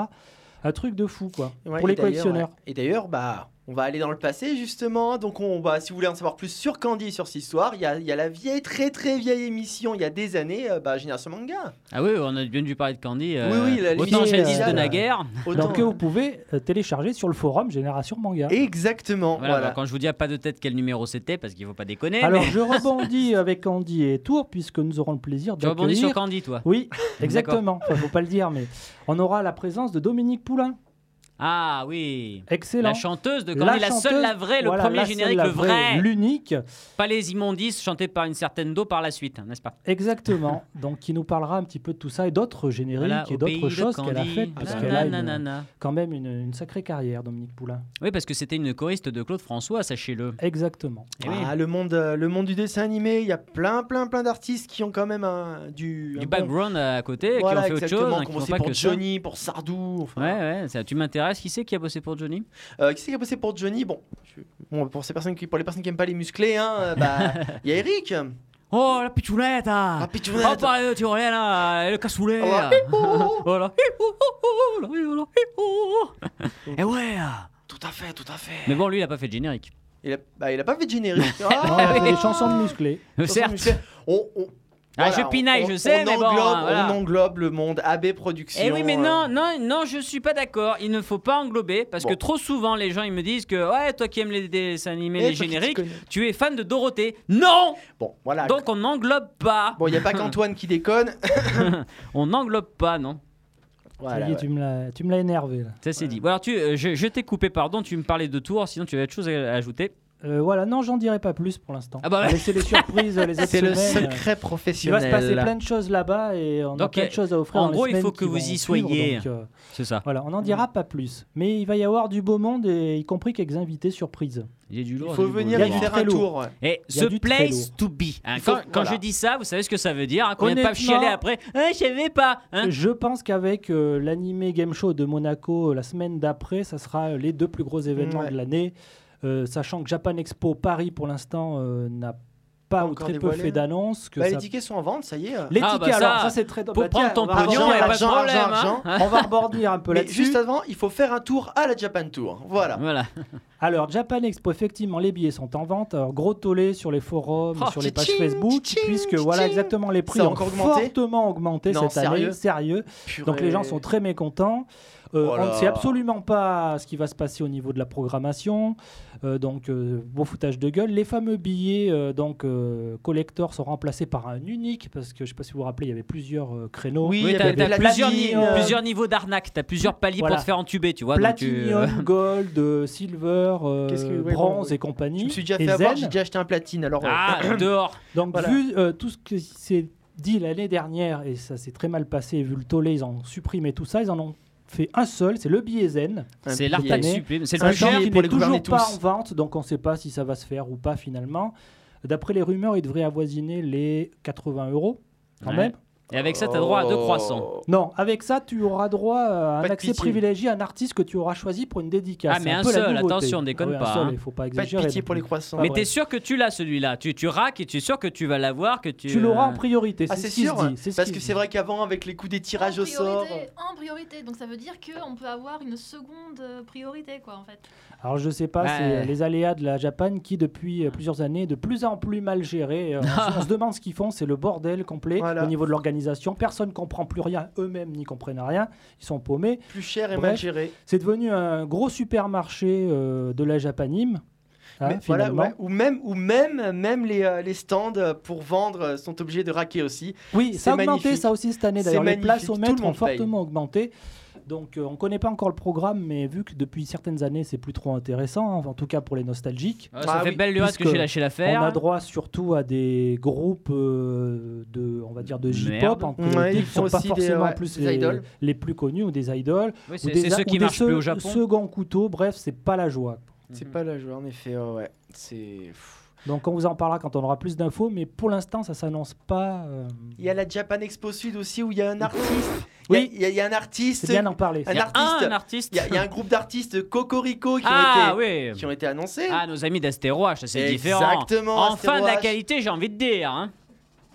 F: Un truc de fou, quoi,
C: Ouais,
F: pour les collectionneurs.
C: Et d'ailleurs, bah, on va aller dans le passé justement. Donc, on, bah, si vous voulez en savoir plus sur Candy, sur cette histoire, il y a, il y a la vieille, très très vieille émission, il y a des années, euh, bah, Génération Manga.
A: Ah oui, on a bien dû parler de Candy. euh,
C: Oui, oui, la
A: autant jadis
F: euh,
A: de naguère.
C: Autant,
F: Donc, que vous pouvez euh, télécharger sur le forum Génération Manga.
C: Exactement.
A: Voilà,
C: Voilà.
A: bah, quand je vous dis à pas de tête quel numéro c'était, parce qu'il faut pas déconner.
F: Alors,
A: mais-
F: je rebondis avec Andy et Tour, puisque nous aurons le plaisir
A: tu rebondis sur. Candy, toi.
F: Oui, exactement. Enfin, faut pas le dire, mais on aura la présence de Dominique Poulain.
A: Ah oui.
F: Excellent.
A: La chanteuse de Candy, la, seule,
F: chanteuse,
A: la vraie, le
F: voilà,
A: premier
F: la seule,
A: générique,
F: la
A: le vrai.
F: L'unique,
A: Pas les immondices chantés par une certaine Do par la suite, hein, n'est-ce pas?
F: Exactement. Donc, qui nous parlera un petit peu de tout ça et d'autres génériques
A: Voilà,
F: et d'autres choses qu'elle a faites, parce
A: Nanana,
F: qu'elle a une- quand même une, une sacrée carrière, Dominique Poulain.
A: Oui, parce que c'était une choriste de Claude François, sachez-le.
F: Exactement.
A: Eh oui.
C: Ah, le, monde, euh, le monde du dessin animé, il y a plein, plein, plein d'artistes qui ont quand même un, du,
A: Du
C: un bon-
A: background à côté,
C: Voilà,
A: qui ont fait autre chose, hein,
C: qui ont
A: pas
C: pour
A: que ça.
C: Johnny, pour Sardou. enfin.
A: Ouais, ouais, ça, tu m'intéresses. Qui c'est qui a bossé pour Johnny?
C: Euh, qui c'est qui a bossé pour Johnny? Bon, je- bon, pour, ces personnes qui, pour les personnes qui aiment pas les musclés, hein, euh, bah, il y a Eric.
A: Oh, la pitchounette hein.
C: Ah, Pitchounette.
A: Oh, pas le tyrolien, là, et le cassoulet
C: Ah,
A: Voilà. Et ouais ah.
C: Tout à fait, tout à fait.
A: Mais bon, lui, il a pas fait de générique.
C: Il a, bah, il a pas fait de générique. Ah,
F: des chansons de musclés.
A: Euh,
C: Attention,
A: Certes.
C: On- on-
A: Ah, je pinaille,
C: on-
A: je sais,
C: on
A: mais bon,
C: englobe,
A: hein, voilà.
C: On englobe le monde AB Productions.
A: Eh oui, mais
C: euh,
A: non, non, non, je suis pas d'accord. Il ne faut pas englober parce que trop souvent les gens ils me disent que ouais, toi qui aimes les dessins animés,
C: eh,
A: les génériques, tu es fan de Dorothée. Non,
C: Bon, voilà.
A: donc on n'englobe pas.
C: Bon, il n'y a pas qu'Antoine qui déconne.
A: On n'englobe pas, non.
C: Voilà,
F: Ça y est,
C: ouais.
F: tu me l'as- tu me l'as énervé. Là.
A: Ça c'est dit. Bon, alors tu, euh, je, je t'ai coupé, pardon. Tu me parlais de tours, sinon tu avais autre chose à ajouter.
F: Euh, voilà, non, j'en dirai pas plus pour l'instant.
A: Ah bah ouais.
F: laisser les surprises les autres
C: C'est le
F: semaines.
C: secret
F: Il va
C: professionnel.
F: se passer plein de choses là-bas et on a plein de choses à offrir.
A: en
F: dans les
A: gros, il faut que vous y soyez.
F: euh,
A: C'est ça.
F: voilà, on n'en dira pas plus. Mais il va y avoir du beau monde, et, y compris quelques invités surprises.
A: Il y a du lourd.
C: Il faut venir
F: y
C: faire un tour.
A: Et
F: très
A: place to be. hein.
C: Faut-
A: quand quand
C: voilà.
A: je dis ça, vous savez ce que ça veut dire. hein, Qu'on vient pas chialer après. Ah, je savais pas. hein.
F: Je pense qu'avec euh, l'animé Game Show de Monaco la semaine d'après, ça sera les deux plus gros événements de l'année. Euh, sachant que Japan Expo Paris, pour l'instant, euh, n'a pas
C: Pas
F: ou très peu fait d'annonces. que
C: Bah,
F: ça-
C: Les tickets sont en vente, ça y est.
F: Les
A: Ah,
F: tickets,
A: bah, ça,
F: alors ça c'est très
A: Pour
F: bah,
A: prendre
F: tiens,
A: ton
F: on va
A: pognon, il n'y a pas de
C: argent,
A: problème.
C: argent,
A: hein.
C: argent.
F: On va rebondir un peu là-dessus.
C: juste avant, il faut faire un tour à la Japan Tour. Voilà.
A: Voilà.
F: Alors, Japan Expo, effectivement, les billets sont en vente. Alors, gros tollé sur les forums,
A: Oh,
F: sur les pages Facebook,
C: tching,
F: puisque voilà exactement les prix ont
C: augmenté
F: fortement augmenté
C: Non,
F: cette
C: sérieux
F: année. Sérieux. Donc les gens sont très mécontents. Euh, on ne sait absolument pas ce qui va se passer au niveau de la programmation. Euh, donc, euh, beau foutage de gueule. Les fameux billets euh, donc euh, collector sont remplacés par un unique, parce que je ne sais pas si vous vous rappelez, il y avait plusieurs euh, créneaux.
C: Oui,
A: t'as
C: platine,
A: plusieurs, ni-
C: euh,
A: plusieurs niveaux d'arnaque. T'as plusieurs paliers
F: Voilà.
A: pour te faire entuber, tu vois. donc,
F: Platinum,
A: euh,
F: gold, silver, euh,
C: que- ouais,
F: bronze et compagnie.
C: Je me suis déjà
F: et
C: fait avoir, j'ai déjà acheté un platine. Alors,
A: Ah, dehors.
F: Donc,
C: Voilà.
F: vu euh, tout ce qui s'est dit l'année dernière, et ça s'est très mal passé, vu le tollé, ils ont supprimé tout ça, ils en ont fait un seul, c'est le billet zen.
C: un
A: C'est suprême. C'est le
C: Un
A: plus cher.
C: pour les
F: toujours pas
C: tous.
F: en vente, donc on ne sait pas si ça va se faire ou pas finalement. D'après les rumeurs, il devrait avoisiner les 80 euros quand
A: Ouais.
F: même.
A: Et avec ça, t'as droit à deux
C: Oh.
A: croissants.
F: Non, avec ça, tu auras droit à un
C: Pas de
F: accès
C: pitié.
F: privilégié à un artiste que tu auras choisi pour une dédicace.
A: Ah, mais un
F: peu la
A: seul,
F: nouveauté.
A: attention, déconne
F: Ah oui, un
A: pas,
F: seul,
A: hein.
F: Il faut pas
C: Pas de
F: exagérer.
C: pitié pour les croissants.
A: Mais
F: vrai.
A: t'es sûr que tu l'as celui-là? Tu, tu raques et tu es sûr que tu vas l'avoir que tu,
F: Tu l'auras en
A: euh,
F: priorité,
C: Ah,
F: c'est
C: c'est
F: ce qui
C: sûr.
F: se dit. c'est ce
C: Parce
F: qui
C: que
F: se
C: c'est
F: dit.
C: vrai qu'avant, avec les coups des tirages
E: en
C: au sort.
E: priorité, En priorité, donc ça veut dire qu'on peut avoir une seconde euh, priorité, quoi, en fait.
F: Alors je sais pas,
A: Ouais.
F: c'est les aléas de la Japan qui depuis euh, plusieurs années est de plus en plus mal gérés. Euh, on, se- on se demande ce qu'ils font, c'est le bordel complet
C: Voilà.
F: au niveau de l'organisation. Personne comprend plus rien, eux-mêmes n'y comprennent rien, ils sont paumés.
C: Plus cher et
F: Bref.
C: mal géré.
F: C'est devenu un gros supermarché euh, de la Japanime. hein,
C: voilà, ouais, ou même, ou même, même les, euh, les stands pour vendre sont obligés de raquer aussi.
F: Oui, ça a augmenté
C: magnifique.
F: ça aussi cette année. D'ailleurs, les places au mètre ont
C: paye.
F: fortement augmenté. Donc euh, on ne connaît pas encore le programme, mais vu que depuis certaines années c'est plus trop intéressant, en tout cas pour les nostalgiques.
A: Ah, ça
C: Ah
A: fait
C: oui,
A: belle lurette que j'ai lâché
F: On
A: l'affaire.
F: a droit surtout à des groupes euh, de, on va dire, de J-pop
C: Ouais, ils
F: qui sont
C: font
F: pas
C: des,
F: forcément
C: ouais,
F: plus les,
C: idoles.
F: les plus connus ou des idoles.
A: Oui,
F: ou
A: c'est ceux
F: ou
A: qui
F: des
A: marchent plus au Japon.
F: Second couteau, bref, c'est pas la joie.
C: C'est pas la joie, en effet. ouais, ouais. C'est.
F: Donc on vous en parlera quand on aura plus d'infos, mais pour l'instant ça s'annonce pas. euh,
C: Il y a la Japan Expo Sud aussi où il y a un artiste.
F: Oui.
C: il y, a- il y a un artiste.
F: C'est bien d'en parler.
C: Un
A: Il y a
C: artiste.
A: un artiste.
C: Il y, a- il y a un groupe d'artistes Cocorico qui,
A: Ah
C: ont été,
A: oui.
C: qui ont été annoncés.
A: Ah, nos amis d'Astéroche, c'est différent.
C: Exactement.
A: Enfin de la qualité, j'ai envie de dire. hein.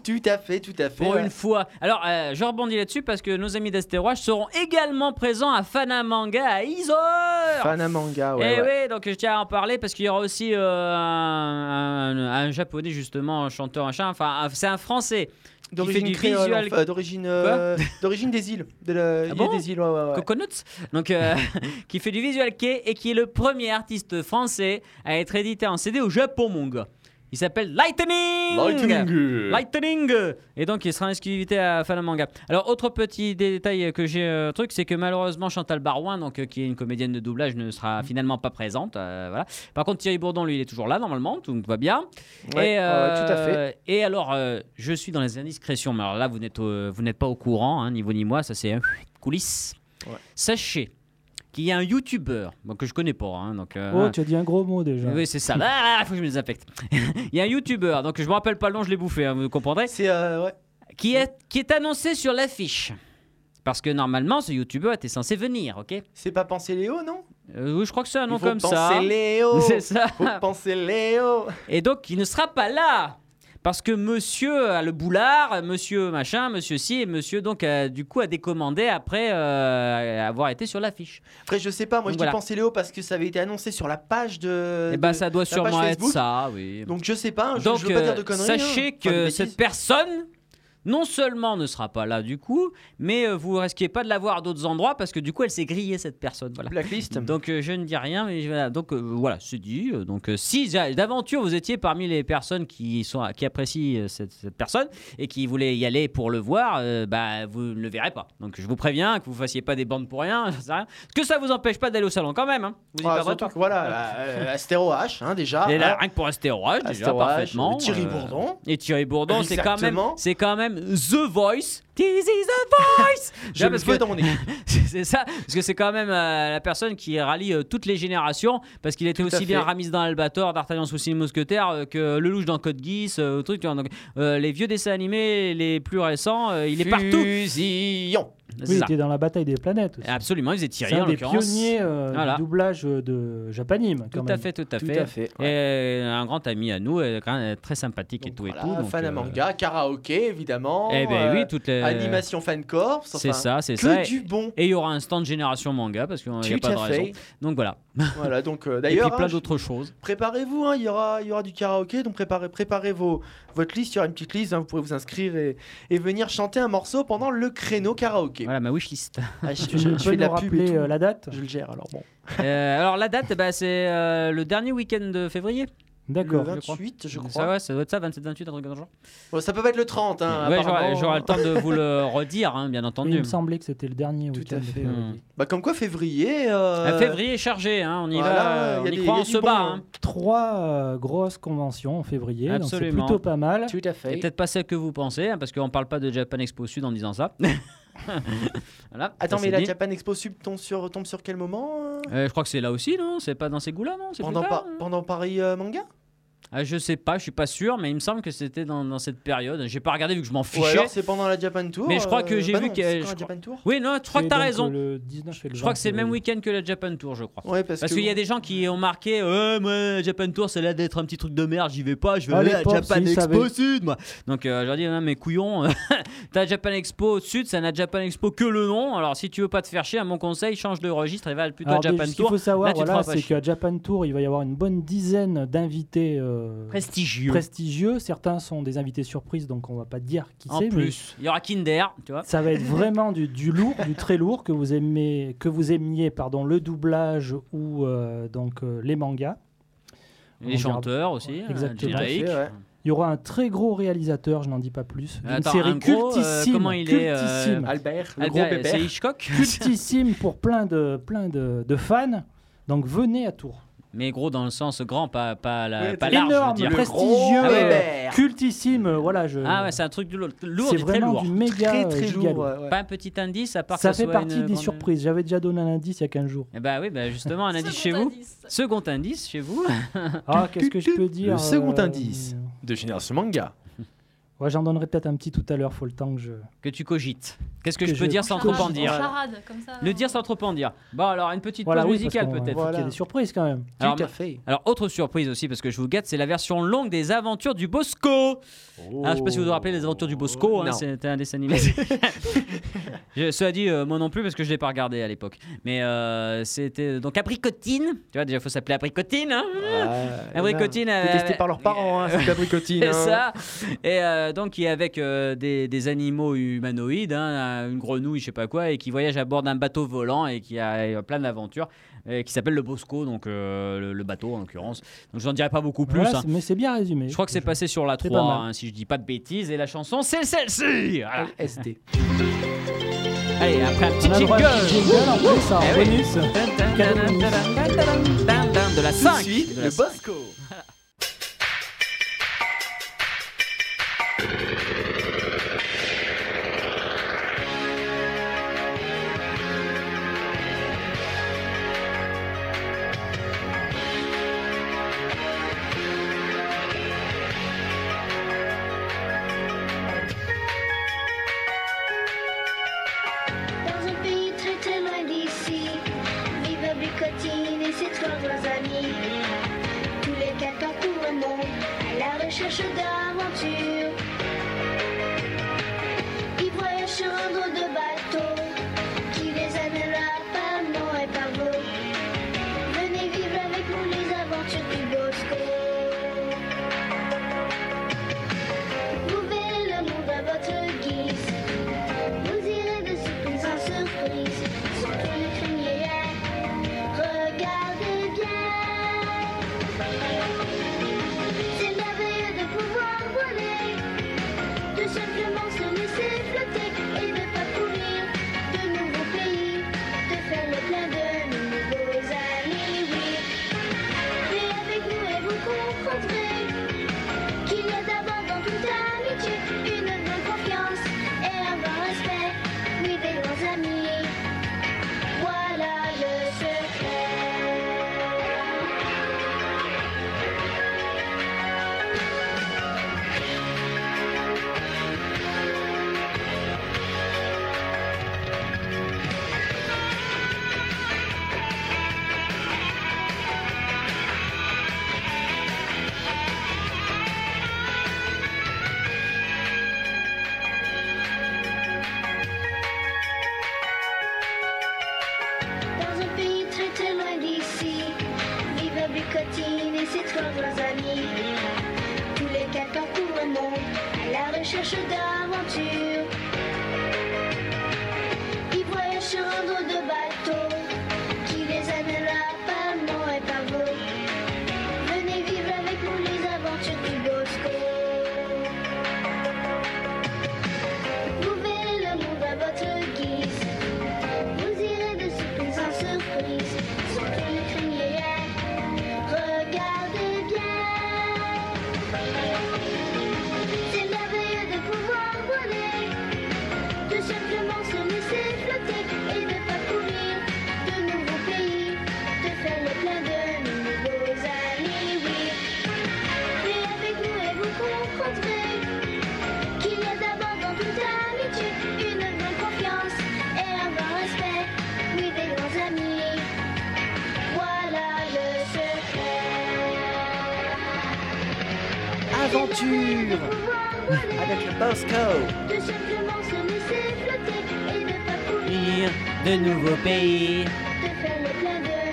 C: Tout à fait, tout à fait.
A: Pour
C: ouais.
A: une fois. Alors, euh, je rebondis là-dessus parce que nos amis d'Astéroche seront également présents à Fanamanga à Isor.
C: Fanamanga, ouais.
A: Eh
C: ouais.
A: oui, donc je tiens à en parler parce qu'il y aura aussi euh, un, un- un japonais justement, un chanteur, un chat. Enfin, c'est un français.
C: D'origine créole,
A: visual-
C: enfin, d'origine euh, d'origine des îles, de la-
A: Ah bon
C: des îles, ouais, ouais, ouais.
A: Coconuts, donc euh, qui fait du visual kei et qui est le premier artiste français à être édité en CD au Japon, mon gars. Il s'appelle Lightning. Lightning Et donc il sera en exclusivité à Fanamanga. Alors autre petit détail que j'ai euh, truc, c'est que malheureusement Chantal Barouin, donc euh, qui est une comédienne de doublage, ne sera finalement pas présente. euh, voilà. Par contre Thierry Bourdon, lui, il est toujours là normalement, tout va bien.
C: Ouais,
A: et,
C: ouais, tout à fait.
A: Et alors, euh, je suis dans les indiscrétions, mais alors là, vous n'êtes vous n'êtes pas au courant, hein, ni vous ni moi, ça c'est euh, coulisses.
C: Ouais.
A: Sachez qu'il y a un YouTuber, bon, que je connais pas, hein, donc. euh,
F: Oh, tu as dit un gros mot déjà.
A: oui, c'est ça. Ah, faut que je me désinfecte. Il y a un YouTuber, donc je me rappelle pas le nom, je l'ai bouffé, hein, vous comprendrez,
C: C'est euh, ouais.
A: qui est, qui est annoncé sur l'affiche. Parce que normalement, ce YouTuber était censé venir, ok?
C: C'est pas penser Léo, non?
A: Euh, Oui, je crois que c'est un nom
C: Il faut
A: comme
C: penser
A: ça.
C: Léo.
A: C'est ça.
C: Faut penser Léo.
A: Et donc, il ne sera pas là. Parce que monsieur a le boulard, monsieur machin, monsieur ci, et monsieur donc a, du coup a décommandé après euh, avoir été sur l'affiche.
C: Après, je sais pas, moi
A: Donc
C: je
A: voilà.
C: penser Léo parce que ça avait été annoncé sur la page de.
A: Bah
C: de-
A: ça doit sûrement être ça, oui.
C: Donc je sais pas, je,
A: donc
C: je veux pas
A: euh,
C: dire de conneries.
A: sachez
C: hein.
A: Que cette personne non seulement ne sera pas là du coup, mais euh, vous risquez pas de la voir à d'autres endroits parce que du coup elle s'est grillée cette personne. Voilà.
C: Blacklist.
A: Donc euh, je ne dis rien, mais voilà. Donc euh, voilà, c'est dit. Donc euh, si d'aventure vous étiez parmi les personnes qui sont qui apprécient cette, cette personne et qui voulaient y aller pour le voir, bah vous ne le verrez pas. Donc je vous préviens que vous fassiez pas des bandes pour rien. rien. Que ça vous empêche pas d'aller au salon quand même. Hein. Vous y
C: Ah,
A: pas.
C: que voilà, Astéro H, hein, déjà.
A: Et là, rien que pour déjà
C: Astéro H,
A: parfaitement.
C: Thierry Bourdon.
A: Et Thierry Bourdon, c'est quand même,
C: Exactement.
A: c'est quand même The Voice. This is the voice.
C: Je le
A: parce
C: veux
A: que
C: dans mon équipe.
A: c'est ça, parce que c'est quand même euh, la personne qui rallie euh, toutes les générations, parce qu'il était
C: Tout
A: aussi bien. Ramis dans Albator, D'Artagnan sous six mousquetaires, euh, que Lelouch dans Code Geass, euh, truc. donc, les vieux dessins animés, les plus récents, il est partout.
C: Fusillon.
A: C'est
F: Oui, il était dans la bataille des planètes. aussi.
A: Absolument, il faisait
F: C'est
A: Thierry en
F: un des pionniers euh,
A: Voilà.
F: du doublage de Japanime.
A: Tout à fait, tout à
C: Tout
A: fait.
C: à fait.
A: Et euh, un grand ami à nous, euh, même très sympathique et tout et
C: voilà,
A: tout. donc,
C: fan à
A: euh,
C: manga, karaoké évidemment.
A: Eh ben
C: euh,
A: oui, toutes les.
C: Animation fan corps.
A: C'est ça, c'est
C: Que
A: ça.
C: du bon.
A: Et il y aura un stand génération manga parce qu'il n'y a pas de raison. Donc voilà.
C: Voilà, donc euh,
A: Et
C: d'ailleurs,
A: puis plein
C: hein,
A: d'autres choses.
C: préparez-vous, hein, il, y aura, il y aura du karaoké, donc préparez, préparez vos, votre liste, il y aura une petite liste, hein, vous pourrez vous inscrire et, et venir chanter un morceau pendant le créneau karaoké.
A: Voilà ma wishlist.
C: Ah, je, je- je fais de
F: nous
C: la pub et
F: rappeler
C: tout.
F: euh, la date?
C: Je le gère alors bon.
A: Euh, alors la date, bah, c'est euh, le dernier week-end de février.
F: D'accord.
C: Le
A: je crois.
C: 28, je
A: Ça,
C: crois.
A: ouais, ça doit être ça, 27-28, un truc comme ça.
C: Bon, ça peut pas être le 30, hein,
A: ouais, j'aurai le temps de vous le redire, hein, bien
F: Oui,
A: entendu.
F: il me semblait que c'était le dernier
C: Tout
F: week-end
C: à fait. Bah, comme quoi, février. euh,
A: Euh, février est chargé, hein, on y
C: voilà,
A: va, on
C: y
A: croit, on se
C: bon,
A: bat.
C: hein.
F: Trois euh, grosses conventions en février, donc c'est
A: Absolument.
F: plutôt pas mal.
C: Tout à
A: Et
C: fait.
A: peut-être pas celle que vous pensez, hein, parce qu'on parle pas de Japan Expo Sud en disant ça. voilà,
C: Attends, mais la
A: dit.
C: Japan Expo Sub tombe sur, tombe sur quel moment euh
A: Euh, je crois que c'est là aussi, non? C'est pas dans ces goûts-là, non?
C: Pendant,
A: hein?
C: pendant Paris euh, Manga?
A: Ah, Je sais pas, je suis pas sûr, mais il me semble que c'était dans, dans cette période. J'ai pas regardé vu que je m'en
C: Ou
A: fichais.
C: alors c'est pendant la Japan Tour
A: Mais je crois que
C: euh,
A: j'ai
C: bah
A: vu que- je crois-
C: Japan Tour
A: Oui, non, je crois que t'as raison.
F: euh, Le 19 et le
A: Je crois
F: 20
A: que c'est le même week-end que la Japan Tour, je crois.
C: Ouais, parce,
A: Parce qu'il y a des gens qui ont marqué Ouais, moi, Japan Tour, c'est là d'être un petit truc de merde, j'y vais pas, je vais aller à Japan
F: si, ça
A: Expo Sud, moi. Donc, euh, je leur dis Non, mais couillon, t'as Japan Expo Sud, ça n'a Japan Expo que le nom. Alors, si tu veux pas te faire chier, à mon conseil, change de registre et va plutôt
F: Alors,
A: à Japan
F: déjà, ce qu'il
A: Tour.
F: faut savoir, c'est qu'à Japan Tour, il va y avoir une bonne dizaine d'invités euh,
A: Prestigieux.
F: prestigieux. Certains sont des invités surprises, donc on va pas dire qui
A: en
F: c'est. mais
A: plus, il y aura Kinder, tu vois.
F: Ça va être vraiment du, du lourd, du très lourd que vous aimez, que vous aimiez, pardon, le doublage ou euh, donc euh, les mangas.
A: Les
F: On dira-
A: chanteurs aussi, hein,
F: exactement. Il y aura un très gros réalisateur, je n'en dis pas plus,
A: Attends,
F: série
A: un gros, euh,
F: cultissime,
A: comment il est, euh,
F: cultissime,
C: Albert, le
A: Albert,
C: gros
A: c'est Hitchcock
F: cultissime pour plein de plein de, de fans. Donc venez à Tours.
A: Mais gros dans le sens grand, pas, pas, la,
C: Oui,
A: pas large, je veux
F: énorme,
A: dire.
F: Prestigieux,
C: gros
F: euh. Cultissime, euh, voilà, je.
A: Ah ouais, c'est un truc de lourd, lourd
F: c'est
A: et très
F: vraiment
A: lourd.
F: du méga
C: Très
F: euh,
C: très lourd.
F: lourd.
C: ouais, ouais.
A: Pas un petit indice à part
F: Ça
A: que
F: fait
A: soit
F: partie
A: une
F: des
A: grande-
F: surprises. J'avais déjà donné un indice il y a 15 jours.
A: Eh bah oui, bah justement un indice chez
E: Second
A: vous.
E: indice.
A: Second indice chez vous.
F: Ah, qu'est-ce que je peux dire
C: Le second
F: euh,
C: indice. De Génération Manga.
F: Ouais, j'en donnerai peut-être un petit tout à l'heure. Faut le temps que je.
A: que tu cogites. Qu'est-ce que,
F: Que
A: je peux
F: je-
A: dire sans trop en dire
E: charade, comme ça.
A: Le dire sans trop en dire. Bon alors une petite
F: Voilà,
A: pause
F: oui,
A: musicale peut-être.
F: faut qu'il y
C: Voilà.
F: des surprises quand même.
A: Alors,
C: Tout à fait.
A: Alors autre surprise aussi parce que je vous gâte, c'est la version longue des aventures du Bosco. Ah, je sais pas si vous vous rappelez les aventures du Bosco, hein, c'était un dessin animé. je, cela dit, euh, moi non plus parce que je l'ai pas regardé à l'époque. Mais euh, c'était donc Abricotine. Tu vois déjà faut s'appeler Abricotine. Hein
C: Ouais,
A: euh,
C: Détesté par leurs parents, hein, cette abricotine.
A: C'est
C: hein.
A: ça. Et euh, donc, qui est avec euh, des, des animaux humanoïdes, hein, une grenouille, je sais pas quoi, et qui voyage à bord d'un bateau volant et qui a euh, plein d'aventures, et qui s'appelle le Bosco, donc euh, le, le bateau en l'occurrence. Donc, j'en dirai pas beaucoup plus.
F: Voilà,
A: hein.
F: mais c'est bien résumé.
A: Je crois que c'est passé sur la
F: C'est
A: 3,
F: pas mal.
A: hein, si je dis pas de bêtises, et la chanson, c'est celle-ci. Voilà.
C: LSD.
A: Allez, après un petit jingle.
F: jingle en plus, en bonus.
A: De la
C: Tout de
A: 5.
C: suite,
A: de la
C: le. Bosco. Aventure avec le Bosco.
H: De
A: nouveaux pays,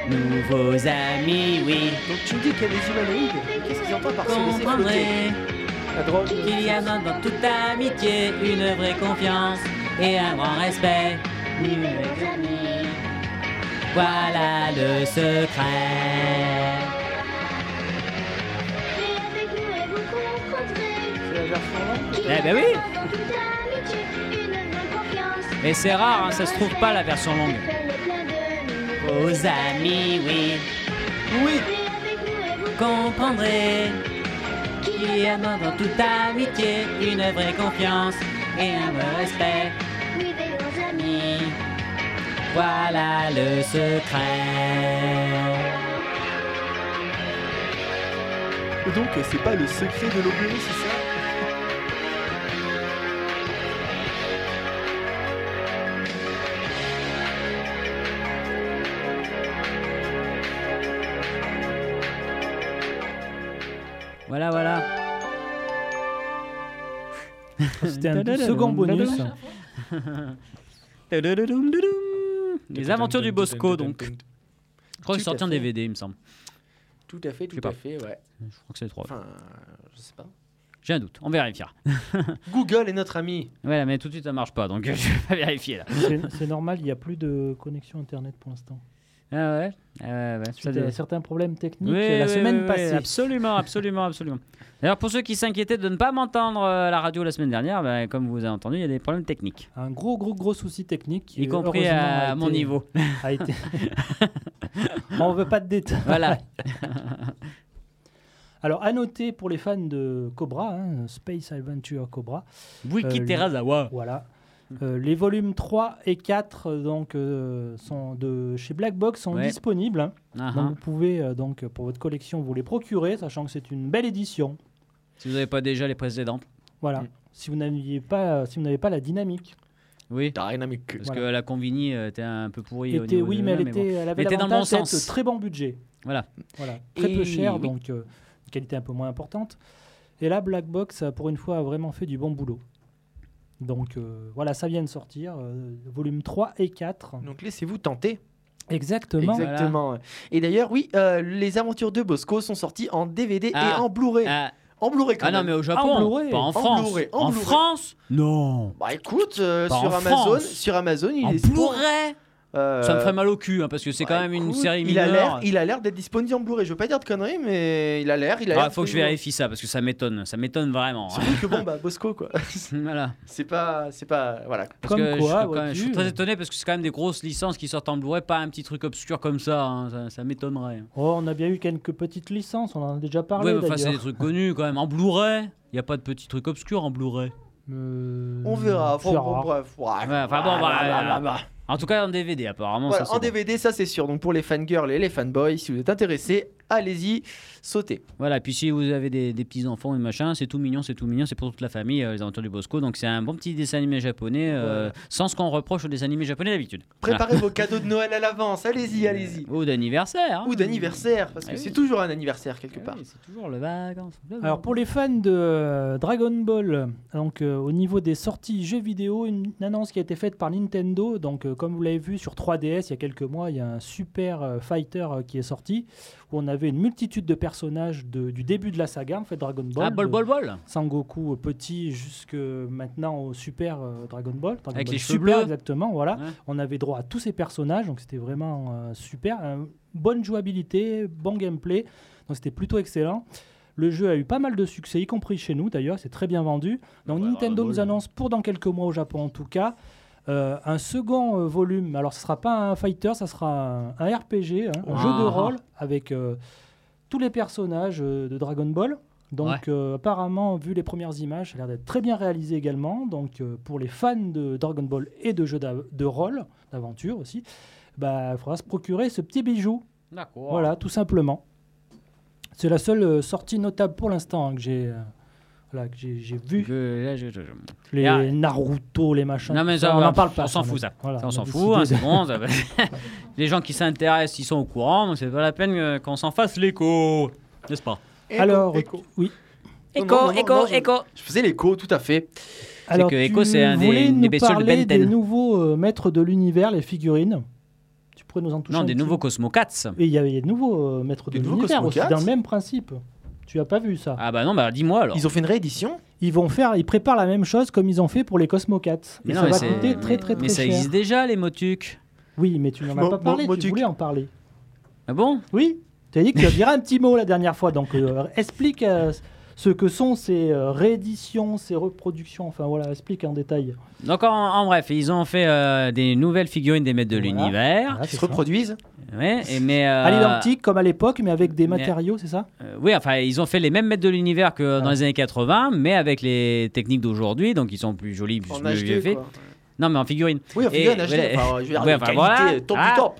A: nouveaux amis, oui.
C: Donc tu me dis qu'il y a des humanoïdes. Qu'est-ce qu'ils entendent par se
A: qu'il y a dans, dans toute amitié une vraie confiance et un grand respect. Voilà le secret. Eh ben oui. Mais c'est rare, hein, ça se trouve pas la version longue. Aux amis, oui,
C: Oui.
A: Comprendrez qu'il y a dans, toute amitié une vraie confiance et un vrai respect.
H: oui, des amis.
A: Voilà le secret.
C: Donc c'est pas le secret de l'obéi, c'est ça?
F: C'était un second bonus.
A: Les aventures du Bosco, donc. Je crois
C: à
A: sorti en
C: fait.
A: DVD, il me semble.
C: Tout à fait, tout à fait, ouais.
A: Je crois que c'est trois.
C: Enfin, je sais pas.
A: J'ai un doute, on vérifiera.
C: Google est notre ami.
A: Voilà, mais tout de suite ça marche pas, donc je vais pas vérifier là.
F: C'est c'est normal, il n'y a plus de connexion internet pour l'instant.
A: Ah ouais, ah ouais. Ça
F: Suite à certains problèmes techniques
A: Oui,
F: la
A: oui,
F: semaine
A: oui, oui,
F: passée.
A: absolument, absolument, absolument. D'ailleurs, pour ceux qui s'inquiétaient de ne pas m'entendre euh, à la radio la semaine dernière, ben, comme vous avez entendu, il y a des problèmes techniques,
F: Un gros, gros, gros souci technique.
A: y compris à, mon
F: été-
A: niveau.
F: A été... On veut pas de détails.
A: Voilà.
F: Alors, à noter pour les fans de Cobra, hein, Space Adventure Cobra,
A: Wiki
F: Euh,
A: Terazawa.
F: voilà. Euh, les volumes 3 et 4 euh, donc, euh, sont de chez Black Box sont
A: Ouais.
F: disponibles. hein.
A: Ah,
F: Donc,
A: ah.
F: vous pouvez, euh, donc, pour votre collection, vous les procurer, sachant que c'est une belle édition.
A: Si vous n'avez pas déjà les précédentes.
F: Voilà.
C: Mm.
F: Si vous n'aviez pas, si vous n'avez pas la dynamique.
A: Oui.
C: Dynamique.
A: Parce
F: Voilà.
A: que la Convini euh, était un peu pourrie
F: Était- oui, mais elle,
A: bon.
F: était, elle avait
A: Elle dans le bon sens.
F: très bon budget.
A: Voilà.
F: Voilà, très
A: Et
F: peu cher,
A: oui.
F: donc euh, une qualité un peu moins importante. Et là, Black Box, pour une fois, a vraiment fait du bon boulot. Donc euh, voilà, ça vient de sortir, euh, volume 3 et 4.
C: Donc laissez-vous tenter.
F: Exactement.
C: Exactement. Et d'ailleurs, oui, euh, les aventures de Bosco sont sorties en DVD et
A: Ah.
C: en Blu-ray.
A: Ah,
C: En Blu-ray quand
A: ah non, mais au Japon,
F: Blu-ray.
A: pas en
C: En
A: France.
C: En
A: En. France Non.
C: Bah écoute, euh, sur
A: en
C: Amazon,
A: France.
C: sur Amazon, il
A: En
C: est.
A: Blu-ray
C: Euh,
A: Ça me ferait mal au cul, hein, parce que c'est quand
C: bah,
A: même une série
C: il a l'air,
A: mineure.
C: il a l'air d'être disponible en Blu-ray. Je veux pas dire de conneries, mais il a l'air, il a
A: Il
C: l'air.
A: faut que je vérifie ça, parce que ça m'étonne. Ça m'étonne vraiment. hein.
C: Surtout que bon, bah Bosco quoi.
A: voilà.
C: C'est pas, c'est pas, voilà.
A: Parce
F: Comme
A: que je,
F: quoi,
A: je suis très étonné parce que c'est quand même des grosses licences qui sortent en Blu-ray, pas un petit truc obscur comme ça. hein, ça ça m'étonnerait.
F: Oh, on a bien eu quelques petites licences, on en a déjà parlé
A: Oui, mais enfin, c'est des trucs connus quand même. En Blu-ray, il n'y a pas de petits trucs obscurs en Blu-ray.
F: Euh,
C: On verra.
F: c'est
C: Bon,
F: rare.
C: bon, bref. ouais.
A: Ouais, enfin bon,
C: Voilà,
A: bah, En tout cas, en DVD, apparemment.
C: Voilà,
A: ça,
C: en
A: bon.
C: DVD, ça c'est sûr. Donc pour les fangirls et les fanboys, si vous êtes intéressés, allez-y, sautez.
A: Voilà, puis si vous avez des, des petits-enfants et machin, c'est tout mignon, c'est tout mignon, c'est pour toute la famille, euh, les aventures du Bosco. Donc c'est un bon petit dessin animé japonais, euh, sans ce qu'on reproche aux dessins animés japonais d'habitude.
C: Préparez vos cadeaux de Noël à l'avance. Allez-y, allez-y.
A: Ou d'anniversaire. hein.
C: Ou d'anniversaire, parce que
A: Ah oui.
C: c'est toujours un anniversaire quelque
A: Ah
C: part.
A: oui, c'est toujours le vacances.
F: Alors pour les fans de euh, Dragon Ball, donc euh, au niveau des sorties jeux vidéo, une, une annonce qui a été faite par Nintendo. Donc euh, comme vous l'avez vu sur 3DS il y a quelques mois, il y a un super euh, fighter euh, qui est sorti où on avait une multitude de personnages de- du début de la saga, en fait, Dragon Ball.
A: Ah, bol,
F: de
A: bol, bol.
F: Sangoku euh, petit jusque maintenant au Super Dragon Ball. Dragon
A: Avec
F: Ball
A: les
F: Super,
A: bleus.
F: exactement, voilà.
A: Ouais.
F: On avait droit à tous ces personnages, donc c'était vraiment super. Bonne jouabilité, bon gameplay, donc c'était plutôt excellent. Le jeu a eu pas mal de succès, y compris chez nous d'ailleurs, c'est très bien vendu. Donc
A: Ouais,
F: Nintendo nous
A: Ball.
F: annonce pour dans quelques mois au Japon en tout cas euh, un second euh, volume. Alors ce sera pas un fighter, ça sera un, un RPG, hein, un jeu de
A: Ah.
F: rôle avec euh, tous les personnages de Dragon Ball. Donc
A: Ouais.
F: apparemment, vu les premières images, ça a l'air d'être très bien réalisé également. Donc pour les fans de Dragon Ball et de jeux de rôle, d'aventure aussi, bah, il faudra se procurer ce petit bijou.
A: D'accord.
F: Voilà, tout simplement. C'est la seule sortie notable pour l'instant hein, que j'ai voilà, que j'ai j'ai vu.
A: Je- là, je- je- je-
F: Les
A: Ah.
F: Naruto, les machins.
A: Non, mais ça,
F: on n'en parle pas.
A: on s'en
F: a-
A: fout, ça.
F: voilà,
A: Ça, on
F: a
A: s'en fout, hein, c'est bon. ça. Les gens qui s'intéressent, ils sont au courant, donc c'est pas la peine euh, qu'on s'en fasse l'écho. N'est-ce pas?
F: Alors,
C: Écho.
F: oui.
C: Non, je-
A: écho.
C: Je faisais l'écho, tout à fait.
F: Alors,
A: que
F: tu
A: Echo, c'est un des-
F: nous
A: des bestioles de
F: parler
A: Ben 10.
F: des nouveaux euh, maîtres de l'univers, les figurines? Tu pourrais nous en toucher
A: Non,
F: un
A: des nouveaux
F: mot
A: Cosmo Cats.
F: Et il y avait des nouveaux euh, maîtres de
C: Des
F: l'univers aussi, dans le même principe. Tu as pas vu ça
A: Ah bah non, bah dis-moi alors.
C: Ils ont fait une réédition
F: Ils vont faire, ils préparent la même chose comme ils ont fait pour les Cosmo Cats.
A: Mais
F: Et
A: non,
F: ça
A: mais
F: va coûter très très très
A: Mais ça
F: cher.
A: existe déjà, les motucs.
F: Oui, mais tu n'en as
C: Mo-
F: pas parlé. Tu voulais en parler.
A: Ah bon?
F: Oui. Tu as dit que tu dirais un petit mot la dernière fois. Donc euh, explique euh, ce que sont ces euh, rééditions, ces reproductions. Enfin voilà, explique en détail.
A: Donc en, en bref, ils ont fait euh, des nouvelles figurines des maîtres de
F: Voilà.
A: l'univers.
F: Voilà, c'est
C: se
F: ça.
C: reproduisent
A: Ouais, et mais euh,
F: À l'identique comme à l'époque, mais avec des
A: mais-
F: matériaux, c'est ça
A: euh, oui, enfin, ils ont fait les mêmes maîtres de l'univers que dans
F: Ouais.
A: les années 80, mais avec les techniques d'aujourd'hui, donc ils sont plus jolis, plus
C: en
A: mieux
C: HD
A: faits.
C: quoi.
A: Non, mais en figurine.
C: Oui, en
A: Et-
C: figurine HD.
A: voilà.
C: Enfin, je veux dire,
A: Ouais,
C: de
A: enfin,
C: qualité
A: voilà.
C: top
A: Ah,
C: du top.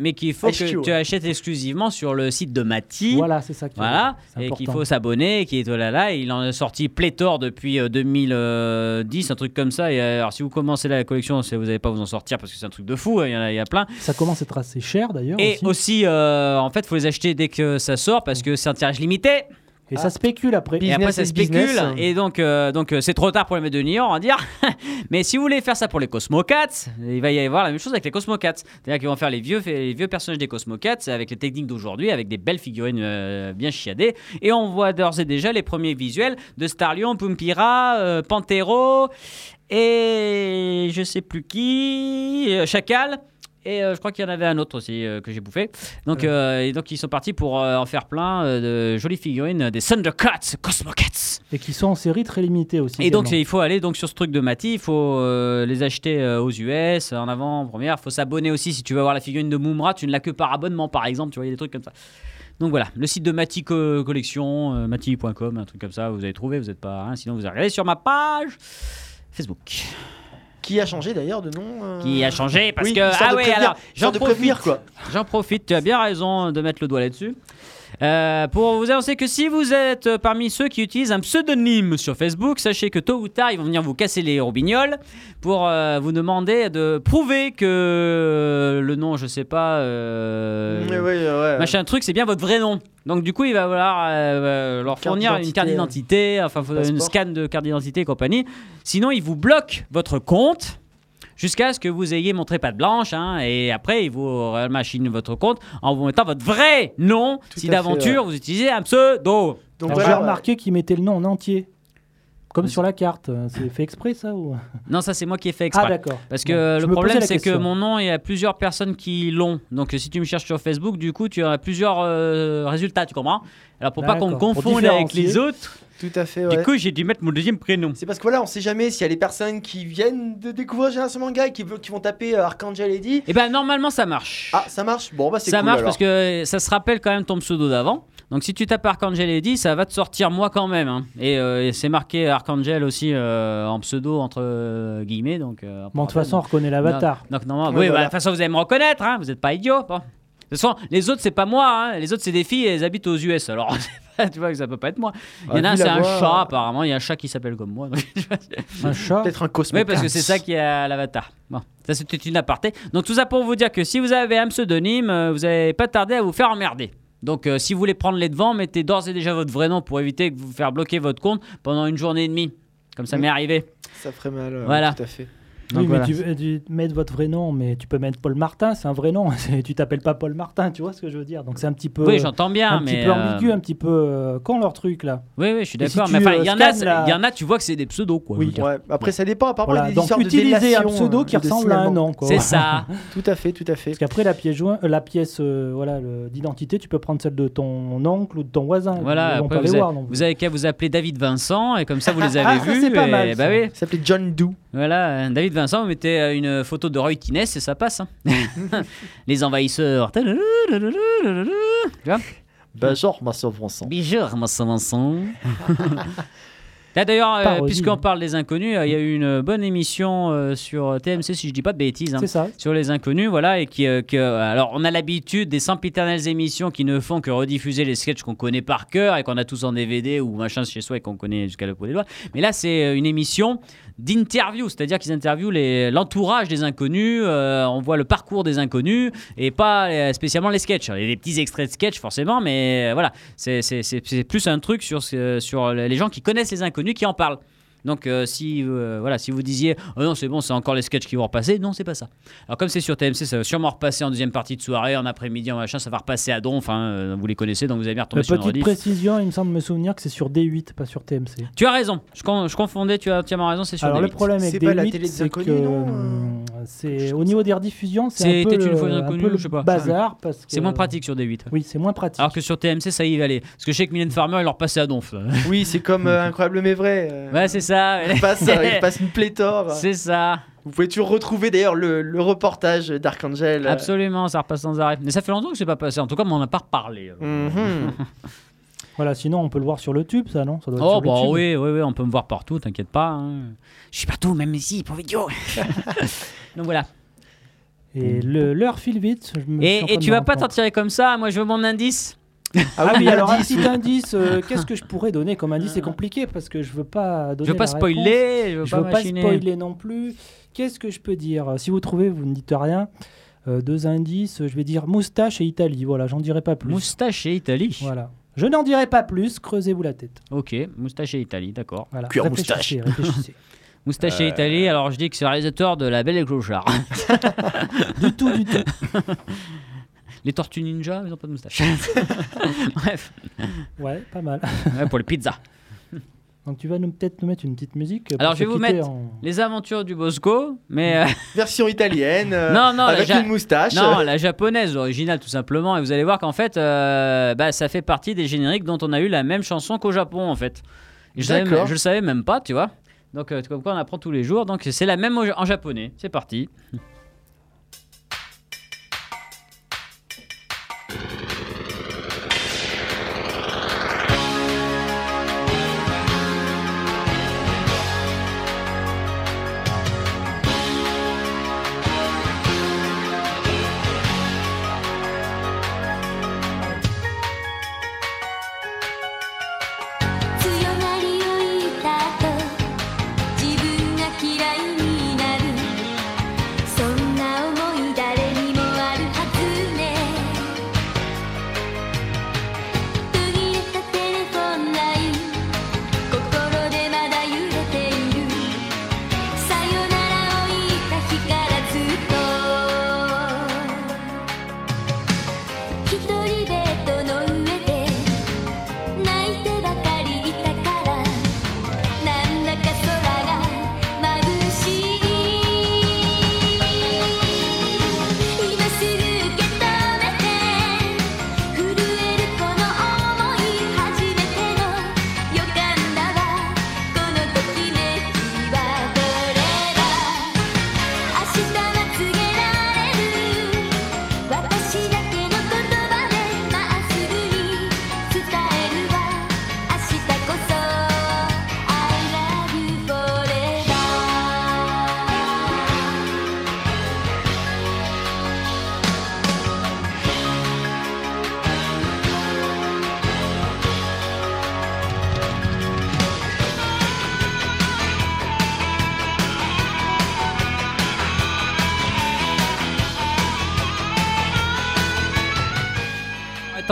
A: Mais qu'il faut
C: HQ,
A: que tu achètes exclusivement sur le site de Mati.
F: Voilà, c'est ça. qui-
A: Voilà, et qu'il faut s'abonner, et qui est oh là là, il en a sorti pléthore depuis euh, 2010, un truc comme ça. Et euh, alors, si vous commencez la collection, vous n'allez pas vous en sortir parce que c'est un truc de fou, hein, il y, en a- il y a plein.
F: Ça commence à être assez cher d'ailleurs.
A: Et
F: aussi.
A: aussi, euh, en fait, il faut les acheter dès que ça sort parce que c'est un tirage limité.
F: Et ça spécule après.
A: Et après,
C: Business
A: ça spécule.
C: business.
A: Et donc, euh, donc euh, c'est trop tard pour les mettre de New York, on va dire. Mais si vous voulez faire ça pour les Cosmo Cats, il va y avoir la même chose avec les Cosmo Cats. C'est-à-dire qu'ils vont faire les vieux, les vieux personnages des Cosmo Cats avec les techniques d'aujourd'hui, avec des belles figurines euh, bien chiadées. Et on voit d'ores et déjà les premiers visuels de Starlion, Pumpira, euh, Pantero et je sais plus qui, Chacal. Et euh, je crois qu'il y en avait un autre aussi euh, que j'ai bouffé. Donc, euh, et donc ils sont partis pour en faire plein de jolies figurines des Thundercats, Cosmo Cats.
F: Et qui sont en série très limitée aussi.
A: Et donc
F: également.
A: il faut aller donc sur ce truc de Mati, il faut les acheter aux US en avant en première. Il faut s'abonner aussi si tu veux avoir la figurine de Mumra, tu ne l'as que par abonnement par exemple, tu vois, il y a des trucs comme ça. Donc voilà, le site de Mati Co- Collection, euh, mati.com, un truc comme ça, vous avez trouvé, vous n'êtes pas. hein, sinon vous allez sur ma page Facebook
C: Qui a changé d'ailleurs de nom euh,
A: qui a changé parce
C: oui,
A: que. Ah
C: prévenir-
A: alors j'en profite.
C: quoi.
A: J'en profite, tu as bien raison de mettre le doigt là-dessus. Euh, pour vous annoncer que si vous êtes euh, parmi ceux qui utilisent un pseudonyme sur Facebook, sachez que tôt ou tard, ils vont venir vous casser les roubignoles pour euh, vous demander de prouver que le nom, je sais pas, euh,
C: ouais,
A: machin truc, c'est bien votre vrai nom. Donc du coup, il va falloir euh, leur
C: Carte
A: fournir une carte
C: d'identité,
A: enfin une scan de carte d'identité et compagnie. Sinon, ils vous bloquent votre compte jusqu'à ce que vous ayez montré patte blanche. hein, et après, ils vous machinent votre compte en vous mettant votre vrai nom
C: Tout
A: si d'aventure vous utilisez un pseudo.
C: Donc voilà,
F: J'ai
C: ouais.
F: remarqué qu'ils mettaient le nom en entier. Comme sur la carte. C'est fait exprès ça ou...
A: Non, ça c'est moi qui ai fait
F: Ah
A: exprès.
F: d'accord.
A: Parce que le
F: me
A: problème, c'est que mon nom, il y a plusieurs personnes qui l'ont. Donc, euh, si tu me cherches sur Facebook, du coup, tu auras plusieurs euh, résultats, tu comprends? Alors, pour pas qu'on me confonde avec les autres,
C: Tout à fait,
A: du
C: ouais.
A: coup, j'ai dû mettre mon deuxième prénom.
C: C'est parce que voilà, on sait jamais s'il y a les personnes qui viennent de découvrir Génération Manga et qui, vont taper euh, Archangel Eddie.
A: Et ben, normalement, ça marche.
C: Ah, ça marche? Bon, bah c'est
A: ça
C: cool,
A: marche
C: alors.
A: parce que ça se rappelle quand même ton pseudo d'avant. Donc si tu tapes Archangel Eddy, ça va te sortir moi quand même. hein. Et, euh, et c'est marqué Archangel aussi euh, en pseudo entre euh, guillemets. Donc, euh,
F: Bon, de toute façon, on reconnaît l'avatar.
A: Donc normalement,
C: Ouais,
A: oui, bah, de toute façon vous allez me reconnaître. Hein, vous n'êtes pas idiot. Bon. De toute façon, les autres c'est pas moi. hein. Les autres c'est des filles et elles habitent aux US. Alors tu vois que ça peut pas être moi. Il y en a
C: Ah,
A: un c'est un
C: voix,
A: chat
C: euh,
A: apparemment. Il y a un chat qui s'appelle comme moi.
F: Un chat.
C: Peut-être un Cosmo.
A: oui, parce que c'est ça qui est à l'avatar. Bon, ça c'était une aparté. Donc tout ça pour vous dire que si vous avez un pseudonyme, euh, vous n'allez pas tarder à vous faire emmerder. Donc euh, si vous voulez prendre les devants, mettez d'ores et déjà votre vrai nom pour éviter que vous faire bloquer votre compte pendant une journée et demie. Comme ça
C: Mm.
A: m'est arrivé.
C: Ça ferait mal. euh,
A: Voilà.
C: Tout à fait.
A: Donc
F: oui,
A: voilà.
F: mais tu, tu mets votre vrai nom, mais tu peux mettre Paul Martin, c'est un vrai nom. tu t'appelles pas Paul Martin, tu vois ce que je veux dire. Donc c'est un petit peu,
A: Oui, j'entends bien,
F: un
A: mais.
F: petit peu
A: euh,
F: ambigu, un petit peu euh, con leur truc là.
A: Oui, oui, je suis
F: si
A: d'accord.
F: tu,
A: mais enfin,
F: euh,
A: il y en a,
F: scannes la-
A: il y en a, tu vois que c'est des pseudos, quoi.
F: Oui.
C: Ouais, après, ça dépend. Apparemment,
F: Voilà,
C: il y a des
F: donc utiliser un pseudo
C: euh,
F: qui ressemble à un nom. quoi.
A: C'est ça.
C: Tout à fait, tout à fait.
F: Parce qu'après la pièce euh, la pièce euh, voilà d'identité, tu peux prendre celle de ton oncle ou de ton voisin.
A: Voilà, après, vous,
F: voir
A: avez, qu'à vous appeler David Vincent et comme ça vous les avez
F: Ah, ça,
A: vus.
F: c'est pas mal,
A: bah
F: ça.
A: oui,
C: s'appelait John Doe.
A: Voilà, David Vincent, vous mettez euh, une photo de Roy Kines et ça passe. hein. les envahisseurs. Tu vois?
C: Bonjour, Monsieur Vincent.
A: Bonjour, Vincent Vincent. Là d'ailleurs, euh, puisqu'on parle des inconnus, euh, il y a eu une bonne émission euh, sur TMC, si je dis pas de bêtises. hein.
F: C'est ça.
A: sur les inconnus, voilà, et qui, euh, que, alors on a l'habitude des sempiternelles émissions qui ne font que rediffuser les sketchs qu'on connaît par cœur et qu'on a tous en DVD ou machin chez soi et qu'on connaît jusqu'à le bout des doigts. Mais là, c'est une émission d'interview, c'est-à-dire qu'ils interviewent l'entourage des inconnus, euh, on voit le parcours des inconnus et pas euh, spécialement les sketchs. Il y a des petits extraits de sketch forcément, mais euh, voilà, c'est plus un truc sur, sur les gens qui connaissent les inconnus qui en parlent. Donc euh, si, euh, voilà, si vous disiez oh non c'est bon c'est encore les sketchs qui vont repasser, non c'est pas ça. Alors comme c'est sur TMC ça va sûrement repasser en deuxième partie de soirée, en après-midi, en machin, ça va repasser à Donf, hein, euh, vous les connaissez donc vous allez bien retomber sur une
F: petite précision, il me semble me souvenir que c'est sur D8, pas sur TMC.
A: Tu as raison, je, con- je confondais, tu as entièrement raison, c'est sur
F: Alors le
A: D8.
F: problème avec
C: C'est pas la
F: D8,
C: télé des
F: c'est que au niveau des rediffusions, c'est un
A: C'était
F: peu
A: une
F: le,
A: fois
F: un
A: inconnu,
F: peu le
A: je sais pas.
F: bazar parce que
A: C'est moins pratique sur D8.
F: Oui, c'est moins pratique.
A: Alors que sur TMC ça y va aller. Parce que je sais que Mylène Farmer il leur passait à Donf.
C: Oui, c'est comme euh, Incroyable mais vrai. euh,
A: Ouais c'est ça.
C: Il, passe, euh, il passe une pléthore.
A: c'est ça.
C: Vous pouvez toujours retrouver d'ailleurs le, le reportage d'Archangel. euh,
A: Absolument, ça repasse sans arrêt. Mais ça fait longtemps que c'est pas passé. En tout cas, on en a pas reparlé.
C: Mhm.
F: Voilà, sinon on peut le voir sur le tube, ça non? Ça doit être
A: Oh
F: sur
A: bah oui, oui, oui, on peut me voir partout, t'inquiète pas. hein. Je suis partout, même ici, pour vidéo. Donc voilà.
F: Et l'heure file vite. je me
A: Et, tu vas pas t'en tirer comme ça. Moi, je veux mon indice.
F: Ah oui, alors un
C: indice,
F: petit indice, euh, qu'est-ce que je pourrais donner comme indice? C'est compliqué parce que je veux pas donner
A: Je veux pas
F: la réponse.
A: spoiler. Je veux
F: Je veux pas spoiler non plus. Qu'est-ce que je peux dire? Si vous trouvez, vous ne dites rien. Euh, deux indices, je vais dire moustache et Italie. Voilà, j'en dirai pas plus.
A: Moustache et Italie.
F: Voilà. Je n'en dirai pas plus, creusez-vous la tête.
A: Ok, moustache et Italie, d'accord.
F: Voilà.
C: Cuir
F: Réfléchissez, réfléchissez.
A: Moustache et Italie, alors je dis que c'est le réalisateur de La Belle et le Clochard.
F: du tout, du tout.
A: Les Tortues Ninja, ils ont pas de moustache. Bref,
F: Ouais, pas mal.
A: ouais, pour les pizzas.
F: Donc tu vas nous peut-être nous mettre une petite musique. pour
A: Alors, je
F: se
A: vais vous
F: quitter
A: mettre
F: en-
A: Les aventures du Bosco, mais euh,
C: Version italienne. euh,
A: Non, non,
C: avec
A: ja-
C: une moustache.
A: non, la japonaise, originale tout simplement. Et vous allez voir qu'en fait, euh, bah, ça fait partie des génériques dont on a eu la même chanson qu'au Japon en fait. Et Je, savais,
C: D'accord.
A: je le savais même pas, tu vois. Donc, euh, comme quoi on apprend tous les jours. Donc, c'est la même au- en japonais. C'est parti.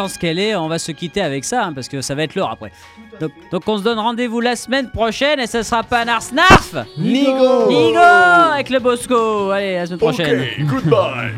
A: Étant ce qu'elle est, on va se quitter avec ça, hein, parce que ça va être l'heure après. Donc, donc on se donne rendez-vous la semaine prochaine et ce sera pas Nars Narf
C: Nigo
A: Nigo avec le Bosco. Allez, à la semaine prochaine.
I: Goodbye